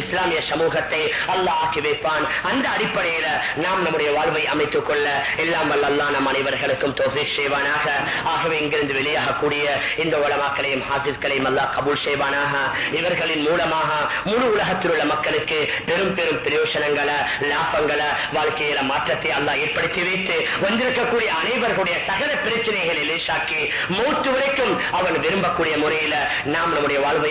இஸ்லாமிய சமூகத்தை அல்லாஹ் ஆக்கி வைப்பான். அந்த அடிப்படையில நாம் நம்முடைய வாழ்வை அமைத்துக் கொள்ள எல்லாம் வல்ல நம் அனைவர்களுக்கும் தோஃபிக் செய்வானாக. ஆகவே இங்கிருந்து வெளியாகக்கூடிய இந்த உலமாக்களையும் ஹாஃபிஸ்களையும் அல்லாஹ் கபூல் செய்வானாக. இவர்களின் மூலமாக முழு உலகத்தில் உள்ள மக்களுக்கு பெரும் பெரும் பிரயோசனங்களை லாபங்களை வாழ்க்கையை வாழ்க்கையில மாற்றத்தை அல்லாஹ் ஏற்படுத்தி வைத்து வந்திருக்கக்கூடிய அனைவர்களுடைய சகல பிரச்சனைகளை லேசாக்கி மூட்டு வரைக்கும் அவன் விரும்பக்கூடிய முறையில நாம் நம்முடைய வாழ்வை